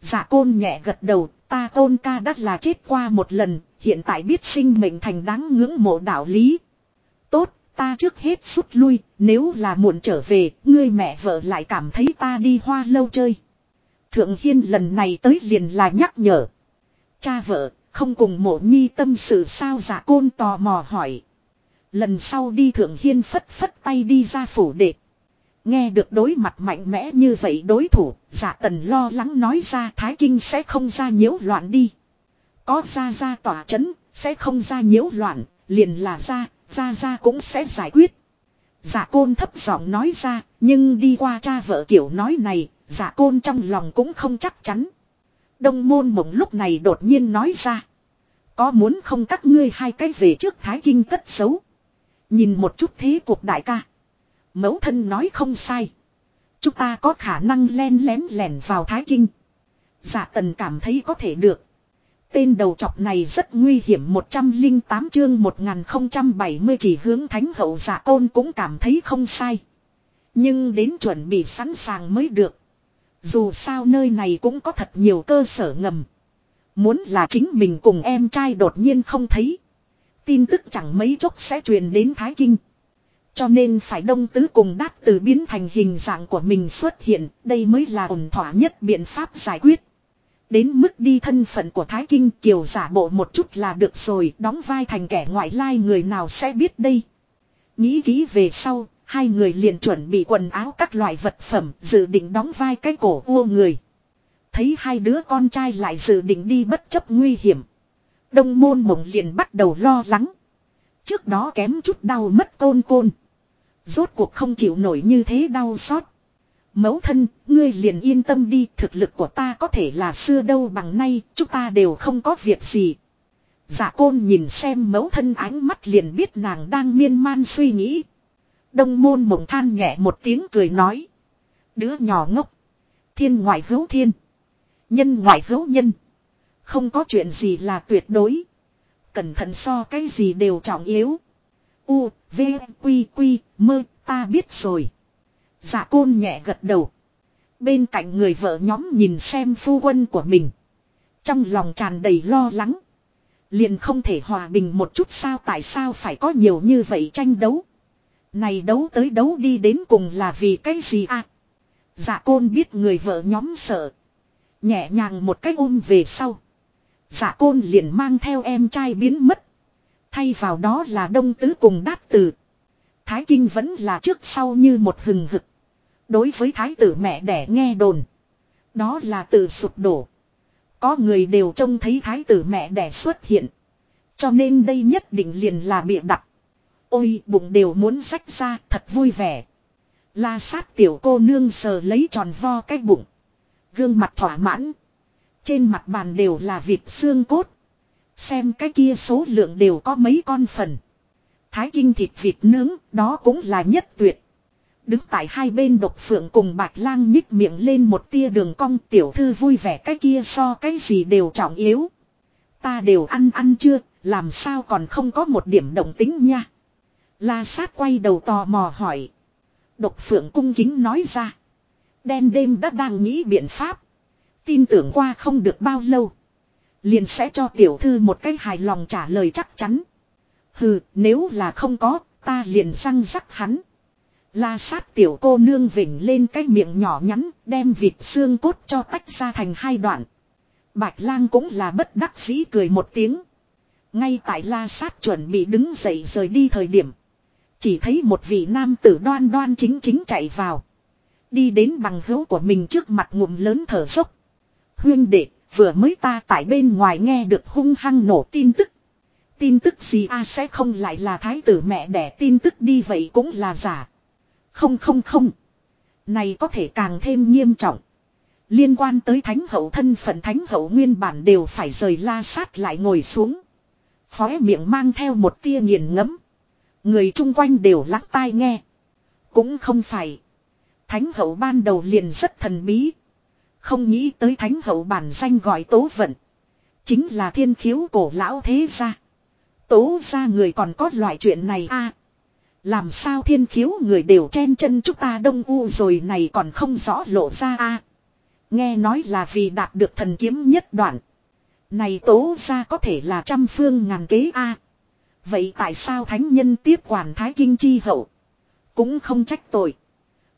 Giả côn nhẹ gật đầu, ta tôn ca đắt là chết qua một lần, hiện tại biết sinh mệnh thành đáng ngưỡng mộ đạo lý. Tốt, ta trước hết rút lui, nếu là muộn trở về, ngươi mẹ vợ lại cảm thấy ta đi hoa lâu chơi. Thượng Hiên lần này tới liền là nhắc nhở. Cha vợ, không cùng mộ nhi tâm sự sao giả côn tò mò hỏi. Lần sau đi thượng hiên phất phất tay đi ra phủ đệ. Nghe được đối mặt mạnh mẽ như vậy đối thủ, giả tần lo lắng nói ra thái kinh sẽ không ra nhiễu loạn đi. Có ra ra tỏa chấn, sẽ không ra nhiễu loạn, liền là ra, ra ra cũng sẽ giải quyết. Giả côn thấp giọng nói ra, nhưng đi qua cha vợ kiểu nói này, giả côn trong lòng cũng không chắc chắn. Đông môn mộng lúc này đột nhiên nói ra. Có muốn không các ngươi hai cái về trước thái kinh cất xấu. Nhìn một chút thế cuộc đại ca. Mẫu thân nói không sai. Chúng ta có khả năng len lén lẻn vào Thái Kinh. Giả tần cảm thấy có thể được. Tên đầu chọc này rất nguy hiểm 108 chương 1070 chỉ hướng thánh hậu dạ giả côn cũng cảm thấy không sai. Nhưng đến chuẩn bị sẵn sàng mới được. Dù sao nơi này cũng có thật nhiều cơ sở ngầm. Muốn là chính mình cùng em trai đột nhiên không thấy. Tin tức chẳng mấy chốc sẽ truyền đến Thái Kinh. Cho nên phải đông tứ cùng đát từ biến thành hình dạng của mình xuất hiện, đây mới là ổn thỏa nhất biện pháp giải quyết. Đến mức đi thân phận của Thái Kinh Kiều giả bộ một chút là được rồi, đóng vai thành kẻ ngoại lai người nào sẽ biết đây. Nghĩ kỹ về sau, hai người liền chuẩn bị quần áo các loại vật phẩm, dự định đóng vai cái cổ vua người. Thấy hai đứa con trai lại dự định đi bất chấp nguy hiểm. Đông môn mộng liền bắt đầu lo lắng. Trước đó kém chút đau mất côn côn. Rốt cuộc không chịu nổi như thế đau xót. Mẫu thân, ngươi liền yên tâm đi, thực lực của ta có thể là xưa đâu bằng nay, chúng ta đều không có việc gì. Dạ côn nhìn xem mẫu thân ánh mắt liền biết nàng đang miên man suy nghĩ. Đông môn mộng than nhẹ một tiếng cười nói. Đứa nhỏ ngốc. Thiên ngoại hữu thiên. Nhân ngoại hữu nhân. Không có chuyện gì là tuyệt đối. Cẩn thận so cái gì đều trọng yếu. U, V, Quy, Quy, mơ, ta biết rồi. Dạ côn nhẹ gật đầu. Bên cạnh người vợ nhóm nhìn xem phu quân của mình. Trong lòng tràn đầy lo lắng. Liền không thể hòa bình một chút sao tại sao phải có nhiều như vậy tranh đấu. Này đấu tới đấu đi đến cùng là vì cái gì à? Dạ côn biết người vợ nhóm sợ. Nhẹ nhàng một cách ôm về sau. Dạ côn liền mang theo em trai biến mất. Thay vào đó là đông tứ cùng đát tử. Thái kinh vẫn là trước sau như một hừng hực. Đối với thái tử mẹ đẻ nghe đồn. Đó là tự sụp đổ. Có người đều trông thấy thái tử mẹ đẻ xuất hiện. Cho nên đây nhất định liền là bịa đặt. Ôi, bụng đều muốn rách ra, thật vui vẻ. La sát tiểu cô nương sờ lấy tròn vo cái bụng. Gương mặt thỏa mãn. Trên mặt bàn đều là vịt xương cốt. Xem cái kia số lượng đều có mấy con phần. Thái kinh thịt vịt nướng, đó cũng là nhất tuyệt. Đứng tại hai bên độc phượng cùng bạch lang nhích miệng lên một tia đường cong tiểu thư vui vẻ cái kia so cái gì đều trọng yếu. Ta đều ăn ăn chưa, làm sao còn không có một điểm động tính nha. La sát quay đầu tò mò hỏi. Độc phượng cung kính nói ra. Đen đêm đã đang nghĩ biện pháp. Tin tưởng qua không được bao lâu. Liền sẽ cho tiểu thư một cách hài lòng trả lời chắc chắn. Hừ, nếu là không có, ta liền răng rắc hắn. La sát tiểu cô nương vỉnh lên cái miệng nhỏ nhắn, đem vịt xương cốt cho tách ra thành hai đoạn. Bạch lang cũng là bất đắc dĩ cười một tiếng. Ngay tại la sát chuẩn bị đứng dậy rời đi thời điểm. Chỉ thấy một vị nam tử đoan đoan chính chính chạy vào. Đi đến bằng hữu của mình trước mặt ngụm lớn thở dốc. Huyên đệ, vừa mới ta tại bên ngoài nghe được hung hăng nổ tin tức. Tin tức gì a sẽ không lại là thái tử mẹ đẻ tin tức đi vậy cũng là giả. Không không không. Này có thể càng thêm nghiêm trọng. Liên quan tới thánh hậu thân phận thánh hậu nguyên bản đều phải rời la sát lại ngồi xuống. Khóe miệng mang theo một tia nghiền ngẫm. Người chung quanh đều lắng tai nghe. Cũng không phải. Thánh hậu ban đầu liền rất thần bí. Không nghĩ tới thánh hậu bản danh gọi tố vận. Chính là thiên khiếu cổ lão thế gia. Tố ra người còn có loại chuyện này a Làm sao thiên khiếu người đều chen chân chúng ta đông u rồi này còn không rõ lộ ra a Nghe nói là vì đạt được thần kiếm nhất đoạn. Này tố ra có thể là trăm phương ngàn kế a Vậy tại sao thánh nhân tiếp quản thái kinh chi hậu? Cũng không trách tội.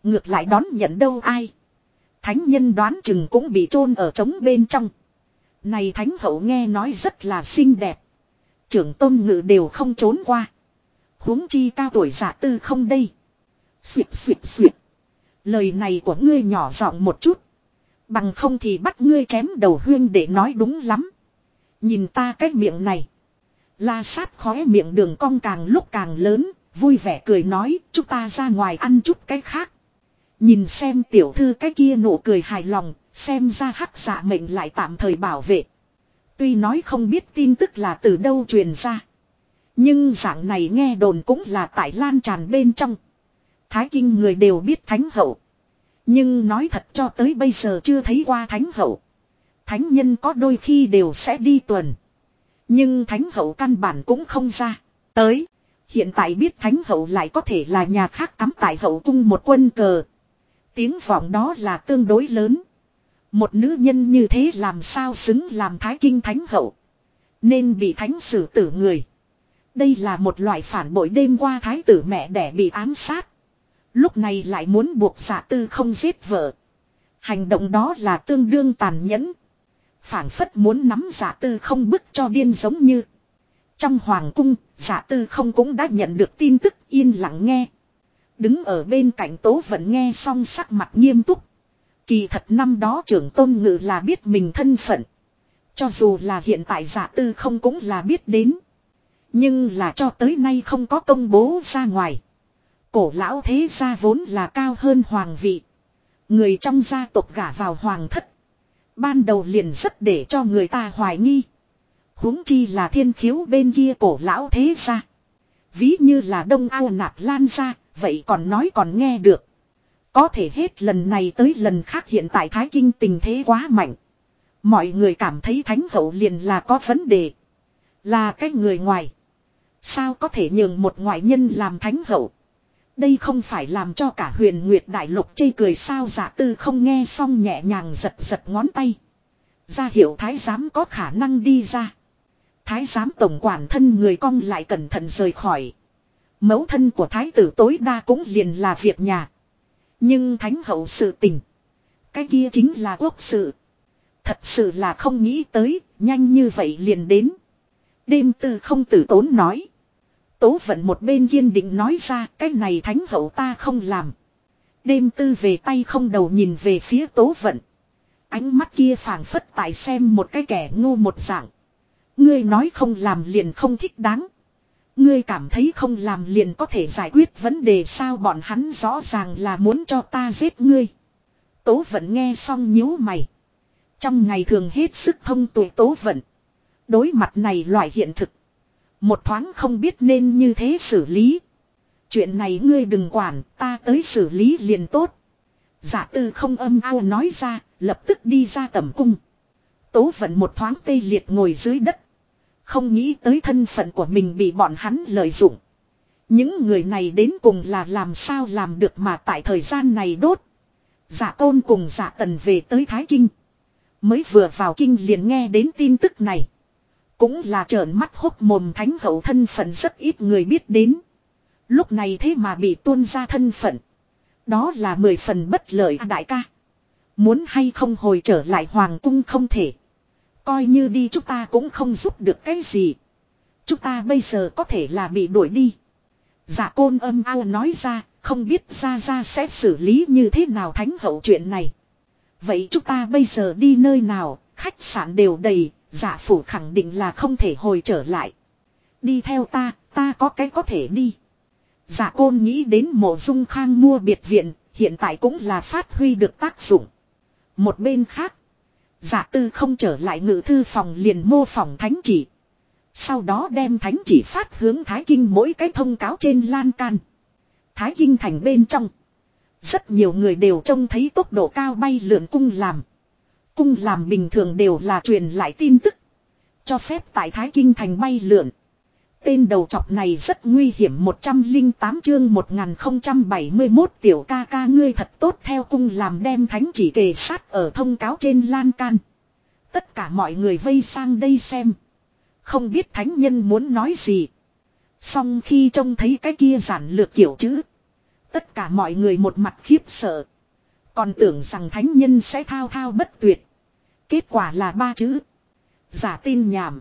Ngược lại đón nhận đâu ai. Thánh nhân đoán chừng cũng bị chôn ở trống bên trong. Này thánh hậu nghe nói rất là xinh đẹp. Trưởng tôn ngự đều không trốn qua. huống chi cao tuổi giả tư không đây. Xuyệt xuyệt xuyệt. Lời này của ngươi nhỏ giọng một chút. Bằng không thì bắt ngươi chém đầu huyên để nói đúng lắm. Nhìn ta cái miệng này. La sát khóe miệng đường cong càng lúc càng lớn, vui vẻ cười nói, chúng ta ra ngoài ăn chút cái khác. Nhìn xem tiểu thư cái kia nụ cười hài lòng, xem ra hắc giả mệnh lại tạm thời bảo vệ. Tuy nói không biết tin tức là từ đâu truyền ra. Nhưng dạng này nghe đồn cũng là tại lan tràn bên trong. Thái kinh người đều biết thánh hậu. Nhưng nói thật cho tới bây giờ chưa thấy qua thánh hậu. Thánh nhân có đôi khi đều sẽ đi tuần. Nhưng thánh hậu căn bản cũng không ra. Tới. Hiện tại biết thánh hậu lại có thể là nhà khác cắm tại hậu cung một quân cờ. Tiếng vọng đó là tương đối lớn. Một nữ nhân như thế làm sao xứng làm thái kinh thánh hậu. Nên bị thánh xử tử người. Đây là một loại phản bội đêm qua thái tử mẹ đẻ bị ám sát. Lúc này lại muốn buộc giả tư không giết vợ. Hành động đó là tương đương tàn nhẫn phảng phất muốn nắm giả tư không bức cho điên giống như. Trong hoàng cung, giả tư không cũng đã nhận được tin tức yên lặng nghe. Đứng ở bên cạnh tố vẫn nghe xong sắc mặt nghiêm túc. Kỳ thật năm đó trưởng tôn ngự là biết mình thân phận. Cho dù là hiện tại giả tư không cũng là biết đến. Nhưng là cho tới nay không có công bố ra ngoài. Cổ lão thế gia vốn là cao hơn hoàng vị. Người trong gia tộc gả vào hoàng thất. Ban đầu liền rất để cho người ta hoài nghi. huống chi là thiên khiếu bên kia cổ lão thế gia Ví như là đông ao nạp lan ra, vậy còn nói còn nghe được. Có thể hết lần này tới lần khác hiện tại Thái Kinh tình thế quá mạnh. Mọi người cảm thấy Thánh Hậu liền là có vấn đề. Là cái người ngoài. Sao có thể nhường một ngoại nhân làm Thánh Hậu. Đây không phải làm cho cả huyền nguyệt đại lục chê cười sao giả tư không nghe xong nhẹ nhàng giật giật ngón tay. Ra hiệu thái giám có khả năng đi ra. Thái giám tổng quản thân người cong lại cẩn thận rời khỏi. Mẫu thân của thái tử tối đa cũng liền là việc nhà. Nhưng thánh hậu sự tình. Cái kia chính là quốc sự. Thật sự là không nghĩ tới, nhanh như vậy liền đến. Đêm tư không tử tốn nói. Tố vận một bên kiên định nói ra cái này thánh hậu ta không làm. Đêm tư về tay không đầu nhìn về phía tố vận. Ánh mắt kia phảng phất tại xem một cái kẻ ngu một dạng. Ngươi nói không làm liền không thích đáng. Ngươi cảm thấy không làm liền có thể giải quyết vấn đề sao bọn hắn rõ ràng là muốn cho ta giết ngươi. Tố vận nghe xong nhíu mày. Trong ngày thường hết sức thông tuệ tố vận. Đối mặt này loại hiện thực. Một thoáng không biết nên như thế xử lý. Chuyện này ngươi đừng quản, ta tới xử lý liền tốt. Giả tư không âm ao nói ra, lập tức đi ra tầm cung. Tố vận một thoáng tê liệt ngồi dưới đất. Không nghĩ tới thân phận của mình bị bọn hắn lợi dụng. Những người này đến cùng là làm sao làm được mà tại thời gian này đốt. Giả tôn cùng giả tần về tới Thái Kinh. Mới vừa vào kinh liền nghe đến tin tức này. Cũng là trợn mắt hốc mồm thánh hậu thân phận rất ít người biết đến. Lúc này thế mà bị tuôn ra thân phận. Đó là mười phần bất lợi à đại ca. Muốn hay không hồi trở lại hoàng cung không thể. Coi như đi chúng ta cũng không giúp được cái gì. Chúng ta bây giờ có thể là bị đuổi đi. Dạ côn âm ao nói ra, không biết ra ra sẽ xử lý như thế nào thánh hậu chuyện này. Vậy chúng ta bây giờ đi nơi nào, khách sạn đều đầy, dạ phủ khẳng định là không thể hồi trở lại. Đi theo ta, ta có cái có thể đi. Dạ côn nghĩ đến mộ dung khang mua biệt viện, hiện tại cũng là phát huy được tác dụng. Một bên khác, dạ tư không trở lại ngự thư phòng liền mô phỏng thánh chỉ. Sau đó đem thánh chỉ phát hướng Thái Kinh mỗi cái thông cáo trên lan can. Thái Kinh thành bên trong. Rất nhiều người đều trông thấy tốc độ cao bay lượn cung làm. Cung làm bình thường đều là truyền lại tin tức. Cho phép tại Thái Kinh thành bay lượn. Tên đầu chọc này rất nguy hiểm 108 chương 1071 tiểu ca ca ngươi thật tốt theo cung làm đem thánh chỉ kề sát ở thông cáo trên lan can. Tất cả mọi người vây sang đây xem. Không biết thánh nhân muốn nói gì. Xong khi trông thấy cái kia giản lược kiểu chữ. Tất cả mọi người một mặt khiếp sợ. Còn tưởng rằng thánh nhân sẽ thao thao bất tuyệt. Kết quả là ba chữ. Giả tin nhảm.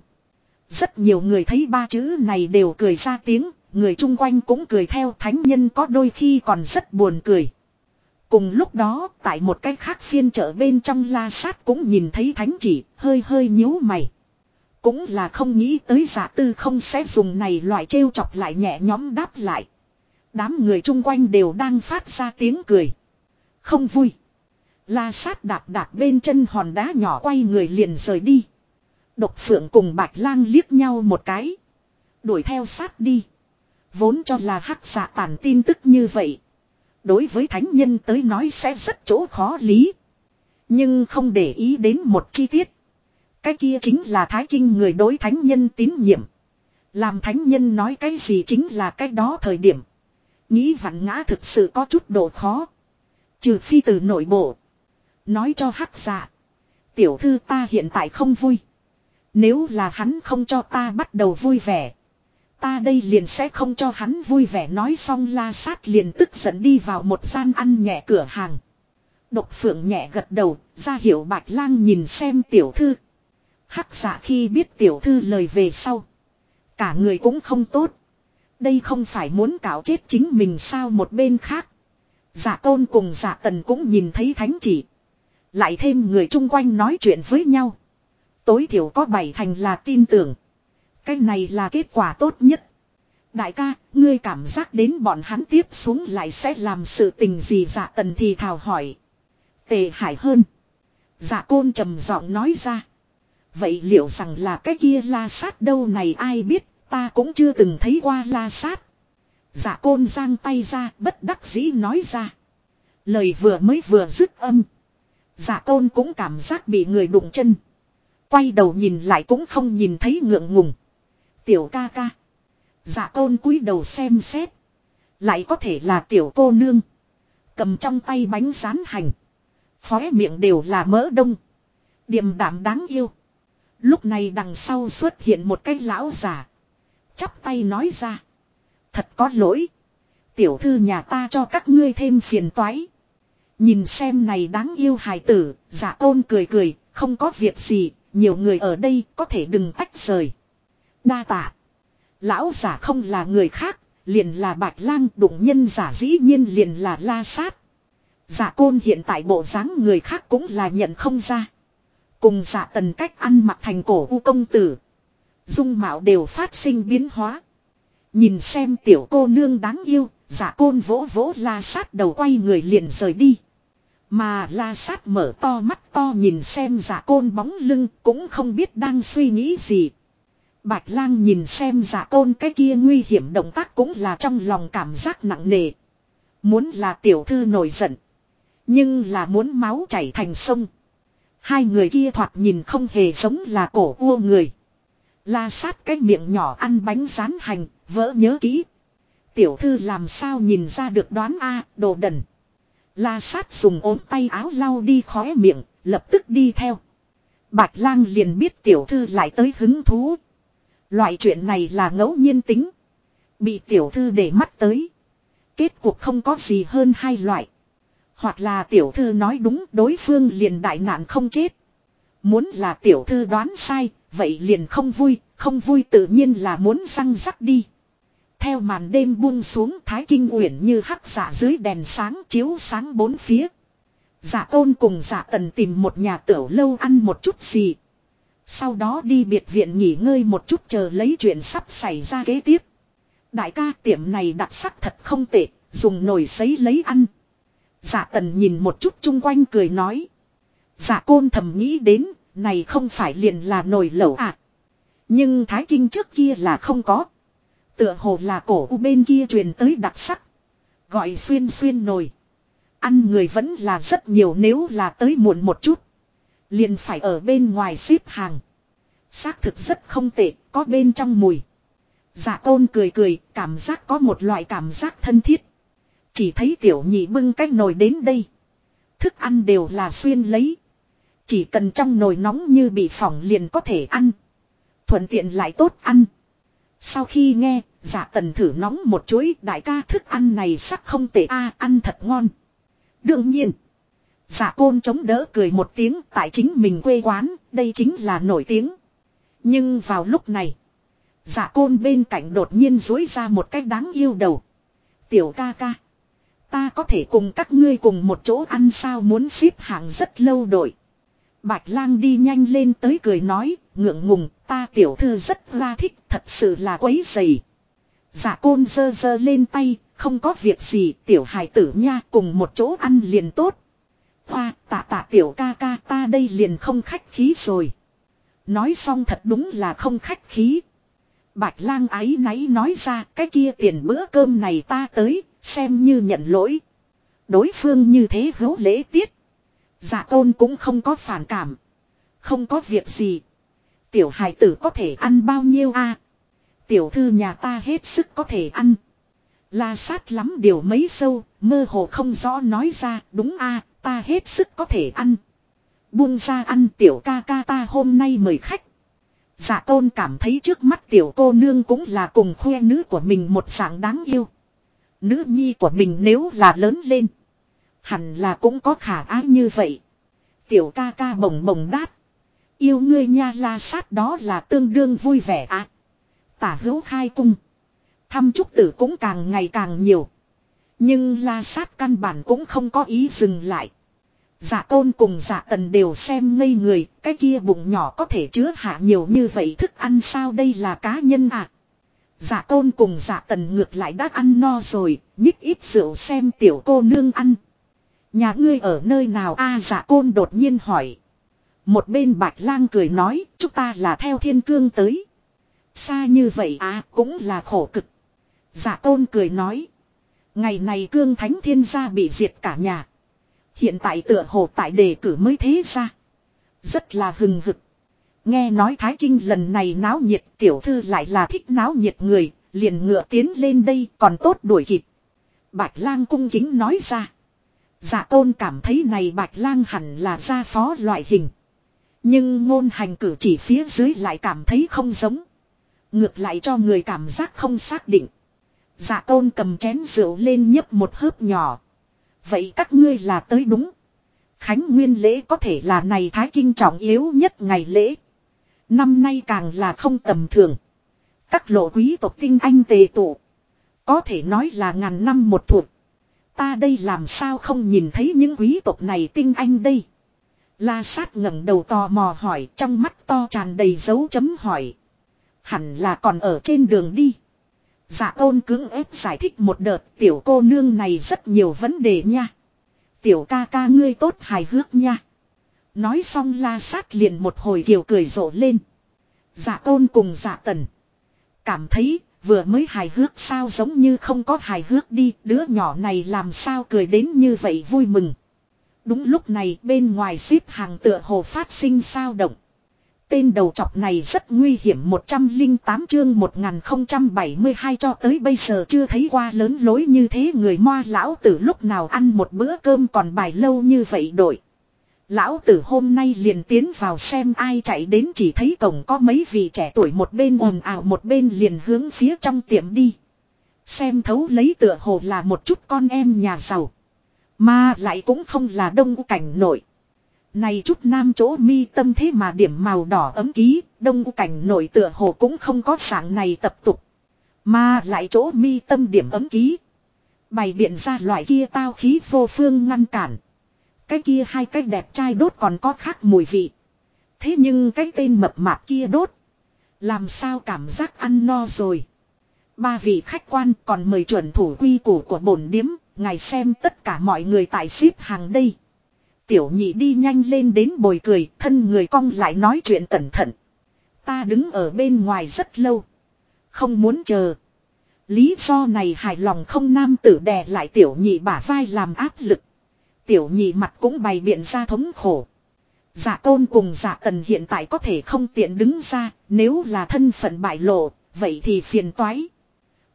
Rất nhiều người thấy ba chữ này đều cười ra tiếng, người chung quanh cũng cười theo thánh nhân có đôi khi còn rất buồn cười. Cùng lúc đó, tại một cái khác phiên chợ bên trong la sát cũng nhìn thấy thánh chỉ, hơi hơi nhíu mày. Cũng là không nghĩ tới giả tư không sẽ dùng này loại trêu chọc lại nhẹ nhóm đáp lại. Đám người chung quanh đều đang phát ra tiếng cười. Không vui. La sát đạp đạp bên chân hòn đá nhỏ quay người liền rời đi. Độc phượng cùng bạch lang liếc nhau một cái. Đuổi theo sát đi. Vốn cho là hắc xạ tàn tin tức như vậy. Đối với thánh nhân tới nói sẽ rất chỗ khó lý. Nhưng không để ý đến một chi tiết. Cái kia chính là thái kinh người đối thánh nhân tín nhiệm. Làm thánh nhân nói cái gì chính là cái đó thời điểm. Nghĩ vặn ngã thực sự có chút độ khó. Trừ phi từ nội bộ. Nói cho hắc dạ. Tiểu thư ta hiện tại không vui. Nếu là hắn không cho ta bắt đầu vui vẻ. Ta đây liền sẽ không cho hắn vui vẻ nói xong la sát liền tức giận đi vào một gian ăn nhẹ cửa hàng. Độc phượng nhẹ gật đầu, ra hiệu bạch lang nhìn xem tiểu thư. Hắc giả khi biết tiểu thư lời về sau. Cả người cũng không tốt. Đây không phải muốn cạo chết chính mình sao một bên khác. Giả tôn cùng giả tần cũng nhìn thấy thánh chỉ. Lại thêm người chung quanh nói chuyện với nhau. Tối thiểu có bảy thành là tin tưởng. Cái này là kết quả tốt nhất. Đại ca, ngươi cảm giác đến bọn hắn tiếp xuống lại sẽ làm sự tình gì dạ tần thì thào hỏi. Tề hải hơn. Dạ côn trầm giọng nói ra. Vậy liệu rằng là cái kia la sát đâu này ai biết, ta cũng chưa từng thấy qua la sát. Dạ côn giang tay ra, bất đắc dĩ nói ra. Lời vừa mới vừa dứt âm. Dạ côn cũng cảm giác bị người đụng chân. Quay đầu nhìn lại cũng không nhìn thấy ngượng ngùng. Tiểu ca ca. Dạ tôn cúi đầu xem xét. Lại có thể là tiểu cô nương. Cầm trong tay bánh rán hành. Khóe miệng đều là mỡ đông. Điềm đạm đáng yêu. Lúc này đằng sau xuất hiện một cái lão già. Chắp tay nói ra. Thật có lỗi. Tiểu thư nhà ta cho các ngươi thêm phiền toái. Nhìn xem này đáng yêu hài tử, dạ giả tôn cười cười, không có việc gì, nhiều người ở đây có thể đừng tách rời. Đa tạ. Lão giả không là người khác, liền là bạch lang đụng nhân giả dĩ nhiên liền là la sát. Giả côn hiện tại bộ dáng người khác cũng là nhận không ra. Cùng giả tần cách ăn mặc thành cổ u công tử. Dung mạo đều phát sinh biến hóa. Nhìn xem tiểu cô nương đáng yêu, giả côn vỗ vỗ la sát đầu quay người liền rời đi. Mà la sát mở to mắt to nhìn xem giả côn bóng lưng cũng không biết đang suy nghĩ gì. Bạch lang nhìn xem giả côn cái kia nguy hiểm động tác cũng là trong lòng cảm giác nặng nề. Muốn là tiểu thư nổi giận. Nhưng là muốn máu chảy thành sông. Hai người kia thoạt nhìn không hề giống là cổ vua người. La sát cái miệng nhỏ ăn bánh rán hành, vỡ nhớ kỹ. Tiểu thư làm sao nhìn ra được đoán a đồ đần. La sát dùng ốm tay áo lau đi khóe miệng, lập tức đi theo. Bạch lang liền biết tiểu thư lại tới hứng thú. Loại chuyện này là ngẫu nhiên tính. Bị tiểu thư để mắt tới. Kết cuộc không có gì hơn hai loại. Hoặc là tiểu thư nói đúng đối phương liền đại nạn không chết. Muốn là tiểu thư đoán sai, vậy liền không vui, không vui tự nhiên là muốn răng rắc đi. Theo màn đêm buông xuống thái kinh uyển như hắc giả dưới đèn sáng chiếu sáng bốn phía. Giả tôn cùng giả tần tìm một nhà tiểu lâu ăn một chút gì. Sau đó đi biệt viện nghỉ ngơi một chút chờ lấy chuyện sắp xảy ra kế tiếp. Đại ca tiệm này đặc sắc thật không tệ, dùng nồi sấy lấy ăn. Giả tần nhìn một chút chung quanh cười nói. Giả côn thầm nghĩ đến, này không phải liền là nồi lẩu à. Nhưng Thái Kinh trước kia là không có. Tựa hồ là cổ u bên kia truyền tới đặc sắc. Gọi xuyên xuyên nồi. Ăn người vẫn là rất nhiều nếu là tới muộn một chút. Liền phải ở bên ngoài xếp hàng. Xác thực rất không tệ, có bên trong mùi. giả tôn cười cười, cảm giác có một loại cảm giác thân thiết. Chỉ thấy tiểu nhị bưng cái nồi đến đây. Thức ăn đều là xuyên lấy. Chỉ cần trong nồi nóng như bị phỏng liền có thể ăn. Thuận tiện lại tốt ăn. Sau khi nghe, giả tần thử nóng một chuỗi đại ca thức ăn này sắc không tệ a ăn thật ngon. Đương nhiên. Giả côn chống đỡ cười một tiếng tại chính mình quê quán, đây chính là nổi tiếng. Nhưng vào lúc này, giả côn bên cạnh đột nhiên dối ra một cách đáng yêu đầu. Tiểu ca ca. Ta có thể cùng các ngươi cùng một chỗ ăn sao muốn xếp hàng rất lâu đội. Bạch lang đi nhanh lên tới cười nói, ngượng ngùng, ta tiểu thư rất la thích, thật sự là quấy dày. Giả dạ côn dơ dơ lên tay, không có việc gì, tiểu hài tử nha, cùng một chỗ ăn liền tốt. Hoa, tạ tạ tiểu ca ca ta đây liền không khách khí rồi. Nói xong thật đúng là không khách khí. Bạch lang ái náy nói ra cái kia tiền bữa cơm này ta tới, xem như nhận lỗi. Đối phương như thế hữu lễ tiết. Dạ tôn cũng không có phản cảm. Không có việc gì. Tiểu hài tử có thể ăn bao nhiêu a? Tiểu thư nhà ta hết sức có thể ăn. La sát lắm điều mấy sâu, mơ hồ không rõ nói ra, đúng a, ta hết sức có thể ăn. Buông ra ăn tiểu ca ca ta hôm nay mời khách. Dạ tôn cảm thấy trước mắt tiểu cô nương cũng là cùng khoe nữ của mình một dạng đáng yêu. Nữ nhi của mình nếu là lớn lên. Hẳn là cũng có khả ái như vậy. Tiểu ca ca bồng bồng đát. Yêu ngươi nha la sát đó là tương đương vui vẻ à. Tả hữu khai cung. Thăm trúc tử cũng càng ngày càng nhiều. Nhưng la sát căn bản cũng không có ý dừng lại. Dạ tôn cùng dạ tần đều xem ngây người, cái kia bụng nhỏ có thể chứa hạ nhiều như vậy thức ăn sao đây là cá nhân à. Dạ tôn cùng dạ tần ngược lại đã ăn no rồi, nhích ít rượu xem tiểu cô nương ăn. Nhà ngươi ở nơi nào a à, dạ côn đột nhiên hỏi. Một bên bạch lang cười nói, chúng ta là theo thiên cương tới. Xa như vậy à, cũng là khổ cực. Dạ tôn cười nói. Ngày này cương thánh thiên gia bị diệt cả nhà. Hiện tại tựa hồ tại đề cử mới thế ra. Rất là hừng hực. Nghe nói Thái Kinh lần này náo nhiệt tiểu thư lại là thích náo nhiệt người, liền ngựa tiến lên đây còn tốt đuổi kịp. Bạch lang cung kính nói ra. Dạ tôn cảm thấy này bạch lang hẳn là gia phó loại hình. Nhưng ngôn hành cử chỉ phía dưới lại cảm thấy không giống. Ngược lại cho người cảm giác không xác định. Dạ tôn cầm chén rượu lên nhấp một hớp nhỏ. Vậy các ngươi là tới đúng. Khánh Nguyên lễ có thể là này thái kinh trọng yếu nhất ngày lễ. Năm nay càng là không tầm thường. Các lộ quý tộc tinh anh tề tụ. Có thể nói là ngàn năm một thuộc. Ta đây làm sao không nhìn thấy những quý tộc này tinh anh đây. La sát ngẩng đầu tò mò hỏi, trong mắt to tràn đầy dấu chấm hỏi. Hẳn là còn ở trên đường đi. Dạ ôn cưỡng ép giải thích một đợt, tiểu cô nương này rất nhiều vấn đề nha. Tiểu ca ca ngươi tốt hài hước nha. Nói xong la sát liền một hồi kiều cười rộ lên. Dạ ôn cùng dạ tần. Cảm thấy vừa mới hài hước sao giống như không có hài hước đi. Đứa nhỏ này làm sao cười đến như vậy vui mừng. Đúng lúc này, bên ngoài xếp hàng tựa hồ phát sinh sao động. Tên đầu chọc này rất nguy hiểm 108 chương 1072 cho tới bây giờ chưa thấy qua lớn lối như thế, người moa lão tử lúc nào ăn một bữa cơm còn bài lâu như vậy đổi. Lão tử hôm nay liền tiến vào xem ai chạy đến chỉ thấy cổng có mấy vị trẻ tuổi một bên ồn ào một bên liền hướng phía trong tiệm đi. Xem thấu lấy tựa hồ là một chút con em nhà giàu. Mà lại cũng không là đông cảnh nội Này chút nam chỗ mi tâm thế mà điểm màu đỏ ấm ký, đông cảnh nội tựa hồ cũng không có sáng này tập tục. Mà lại chỗ mi tâm điểm ấm ký. Bày biện ra loại kia tao khí vô phương ngăn cản. Cái kia hai cái đẹp trai đốt còn có khác mùi vị. Thế nhưng cái tên mập mạp kia đốt. Làm sao cảm giác ăn no rồi. Ba vị khách quan còn mời chuẩn thủ quy củ của bổn điếm. Ngài xem tất cả mọi người tại ship hàng đây. Tiểu nhị đi nhanh lên đến bồi cười, thân người cong lại nói chuyện cẩn thận. Ta đứng ở bên ngoài rất lâu. Không muốn chờ. Lý do này hài lòng không nam tử đè lại tiểu nhị bả vai làm áp lực. Tiểu nhị mặt cũng bày biện ra thống khổ. Giả tôn cùng giả tần hiện tại có thể không tiện đứng ra, nếu là thân phận bại lộ, vậy thì phiền toái.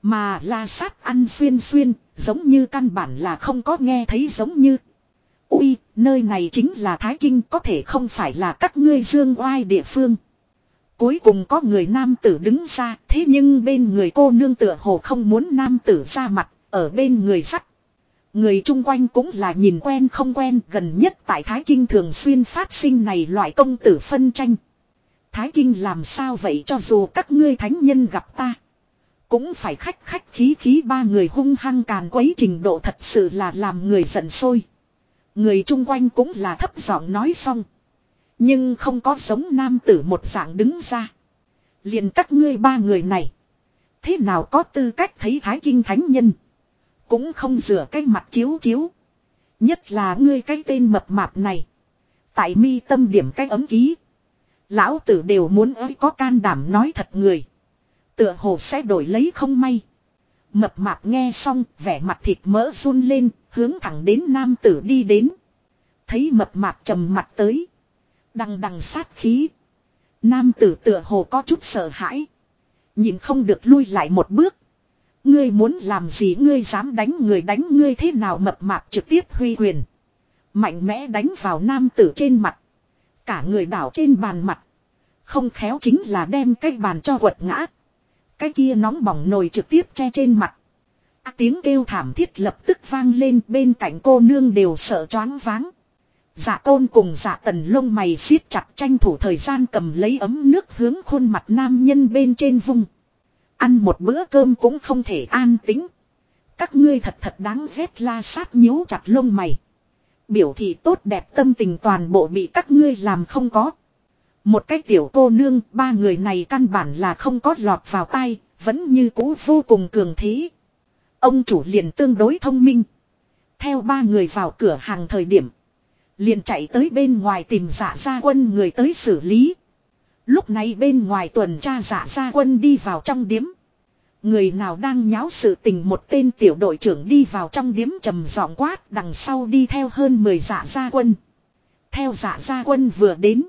Mà la sát ăn xuyên xuyên, giống như căn bản là không có nghe thấy giống như. Ui, nơi này chính là Thái Kinh có thể không phải là các ngươi dương oai địa phương. Cuối cùng có người nam tử đứng ra, thế nhưng bên người cô nương tựa hồ không muốn nam tử ra mặt, ở bên người sắt. Người chung quanh cũng là nhìn quen không quen, gần nhất tại Thái Kinh thường xuyên phát sinh này loại công tử phân tranh. Thái Kinh làm sao vậy cho dù các ngươi thánh nhân gặp ta. Cũng phải khách khách khí khí ba người hung hăng càn quấy trình độ thật sự là làm người giận sôi. Người chung quanh cũng là thấp giọng nói xong. Nhưng không có giống nam tử một dạng đứng ra. liền các ngươi ba người này. Thế nào có tư cách thấy thái kinh thánh nhân. Cũng không rửa cái mặt chiếu chiếu. Nhất là ngươi cái tên mập mạp này. Tại mi tâm điểm cái ấm ký. Lão tử đều muốn ơi có can đảm nói thật người. Tựa hồ sẽ đổi lấy không may. Mập mạp nghe xong, vẻ mặt thịt mỡ run lên, hướng thẳng đến nam tử đi đến. Thấy mập mạp trầm mặt tới. Đằng đằng sát khí. Nam tử tựa hồ có chút sợ hãi. Nhìn không được lui lại một bước. Ngươi muốn làm gì ngươi dám đánh người đánh ngươi thế nào mập mạp trực tiếp huy quyền. Mạnh mẽ đánh vào nam tử trên mặt. Cả người đảo trên bàn mặt. Không khéo chính là đem cái bàn cho quật ngã. Cái kia nóng bỏng nồi trực tiếp che trên mặt. À, tiếng kêu thảm thiết lập tức vang lên bên cạnh cô nương đều sợ choáng váng. Dạ tôn cùng dạ tần lông mày siết chặt tranh thủ thời gian cầm lấy ấm nước hướng khuôn mặt nam nhân bên trên vùng. Ăn một bữa cơm cũng không thể an tính. Các ngươi thật thật đáng ghét la sát nhíu chặt lông mày. Biểu thị tốt đẹp tâm tình toàn bộ bị các ngươi làm không có. Một cái tiểu cô nương, ba người này căn bản là không có lọt vào tay, vẫn như cũ vô cùng cường thí. Ông chủ liền tương đối thông minh. Theo ba người vào cửa hàng thời điểm. Liền chạy tới bên ngoài tìm giả gia quân người tới xử lý. Lúc này bên ngoài tuần tra giả ra quân đi vào trong điếm. Người nào đang nháo sự tình một tên tiểu đội trưởng đi vào trong điếm trầm giọng quát, đằng sau đi theo hơn 10 giả gia quân. Theo giả gia quân vừa đến.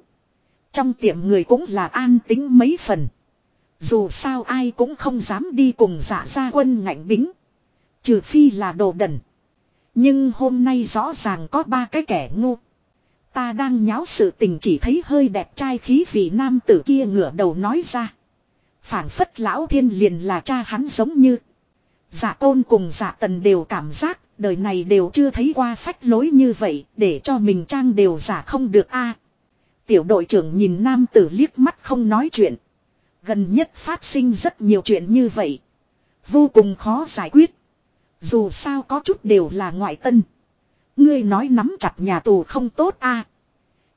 Trong tiệm người cũng là an tính mấy phần. Dù sao ai cũng không dám đi cùng giả gia quân ngạnh bính. Trừ phi là đồ đần. Nhưng hôm nay rõ ràng có ba cái kẻ ngu. Ta đang nháo sự tình chỉ thấy hơi đẹp trai khí vị nam tử kia ngửa đầu nói ra. phảng phất lão thiên liền là cha hắn giống như. Giả tôn cùng giả tần đều cảm giác, đời này đều chưa thấy qua phách lối như vậy, để cho mình trang đều giả không được a Tiểu đội trưởng nhìn nam tử liếc mắt không nói chuyện. Gần nhất phát sinh rất nhiều chuyện như vậy. Vô cùng khó giải quyết. Dù sao có chút đều là ngoại tân. Ngươi nói nắm chặt nhà tù không tốt a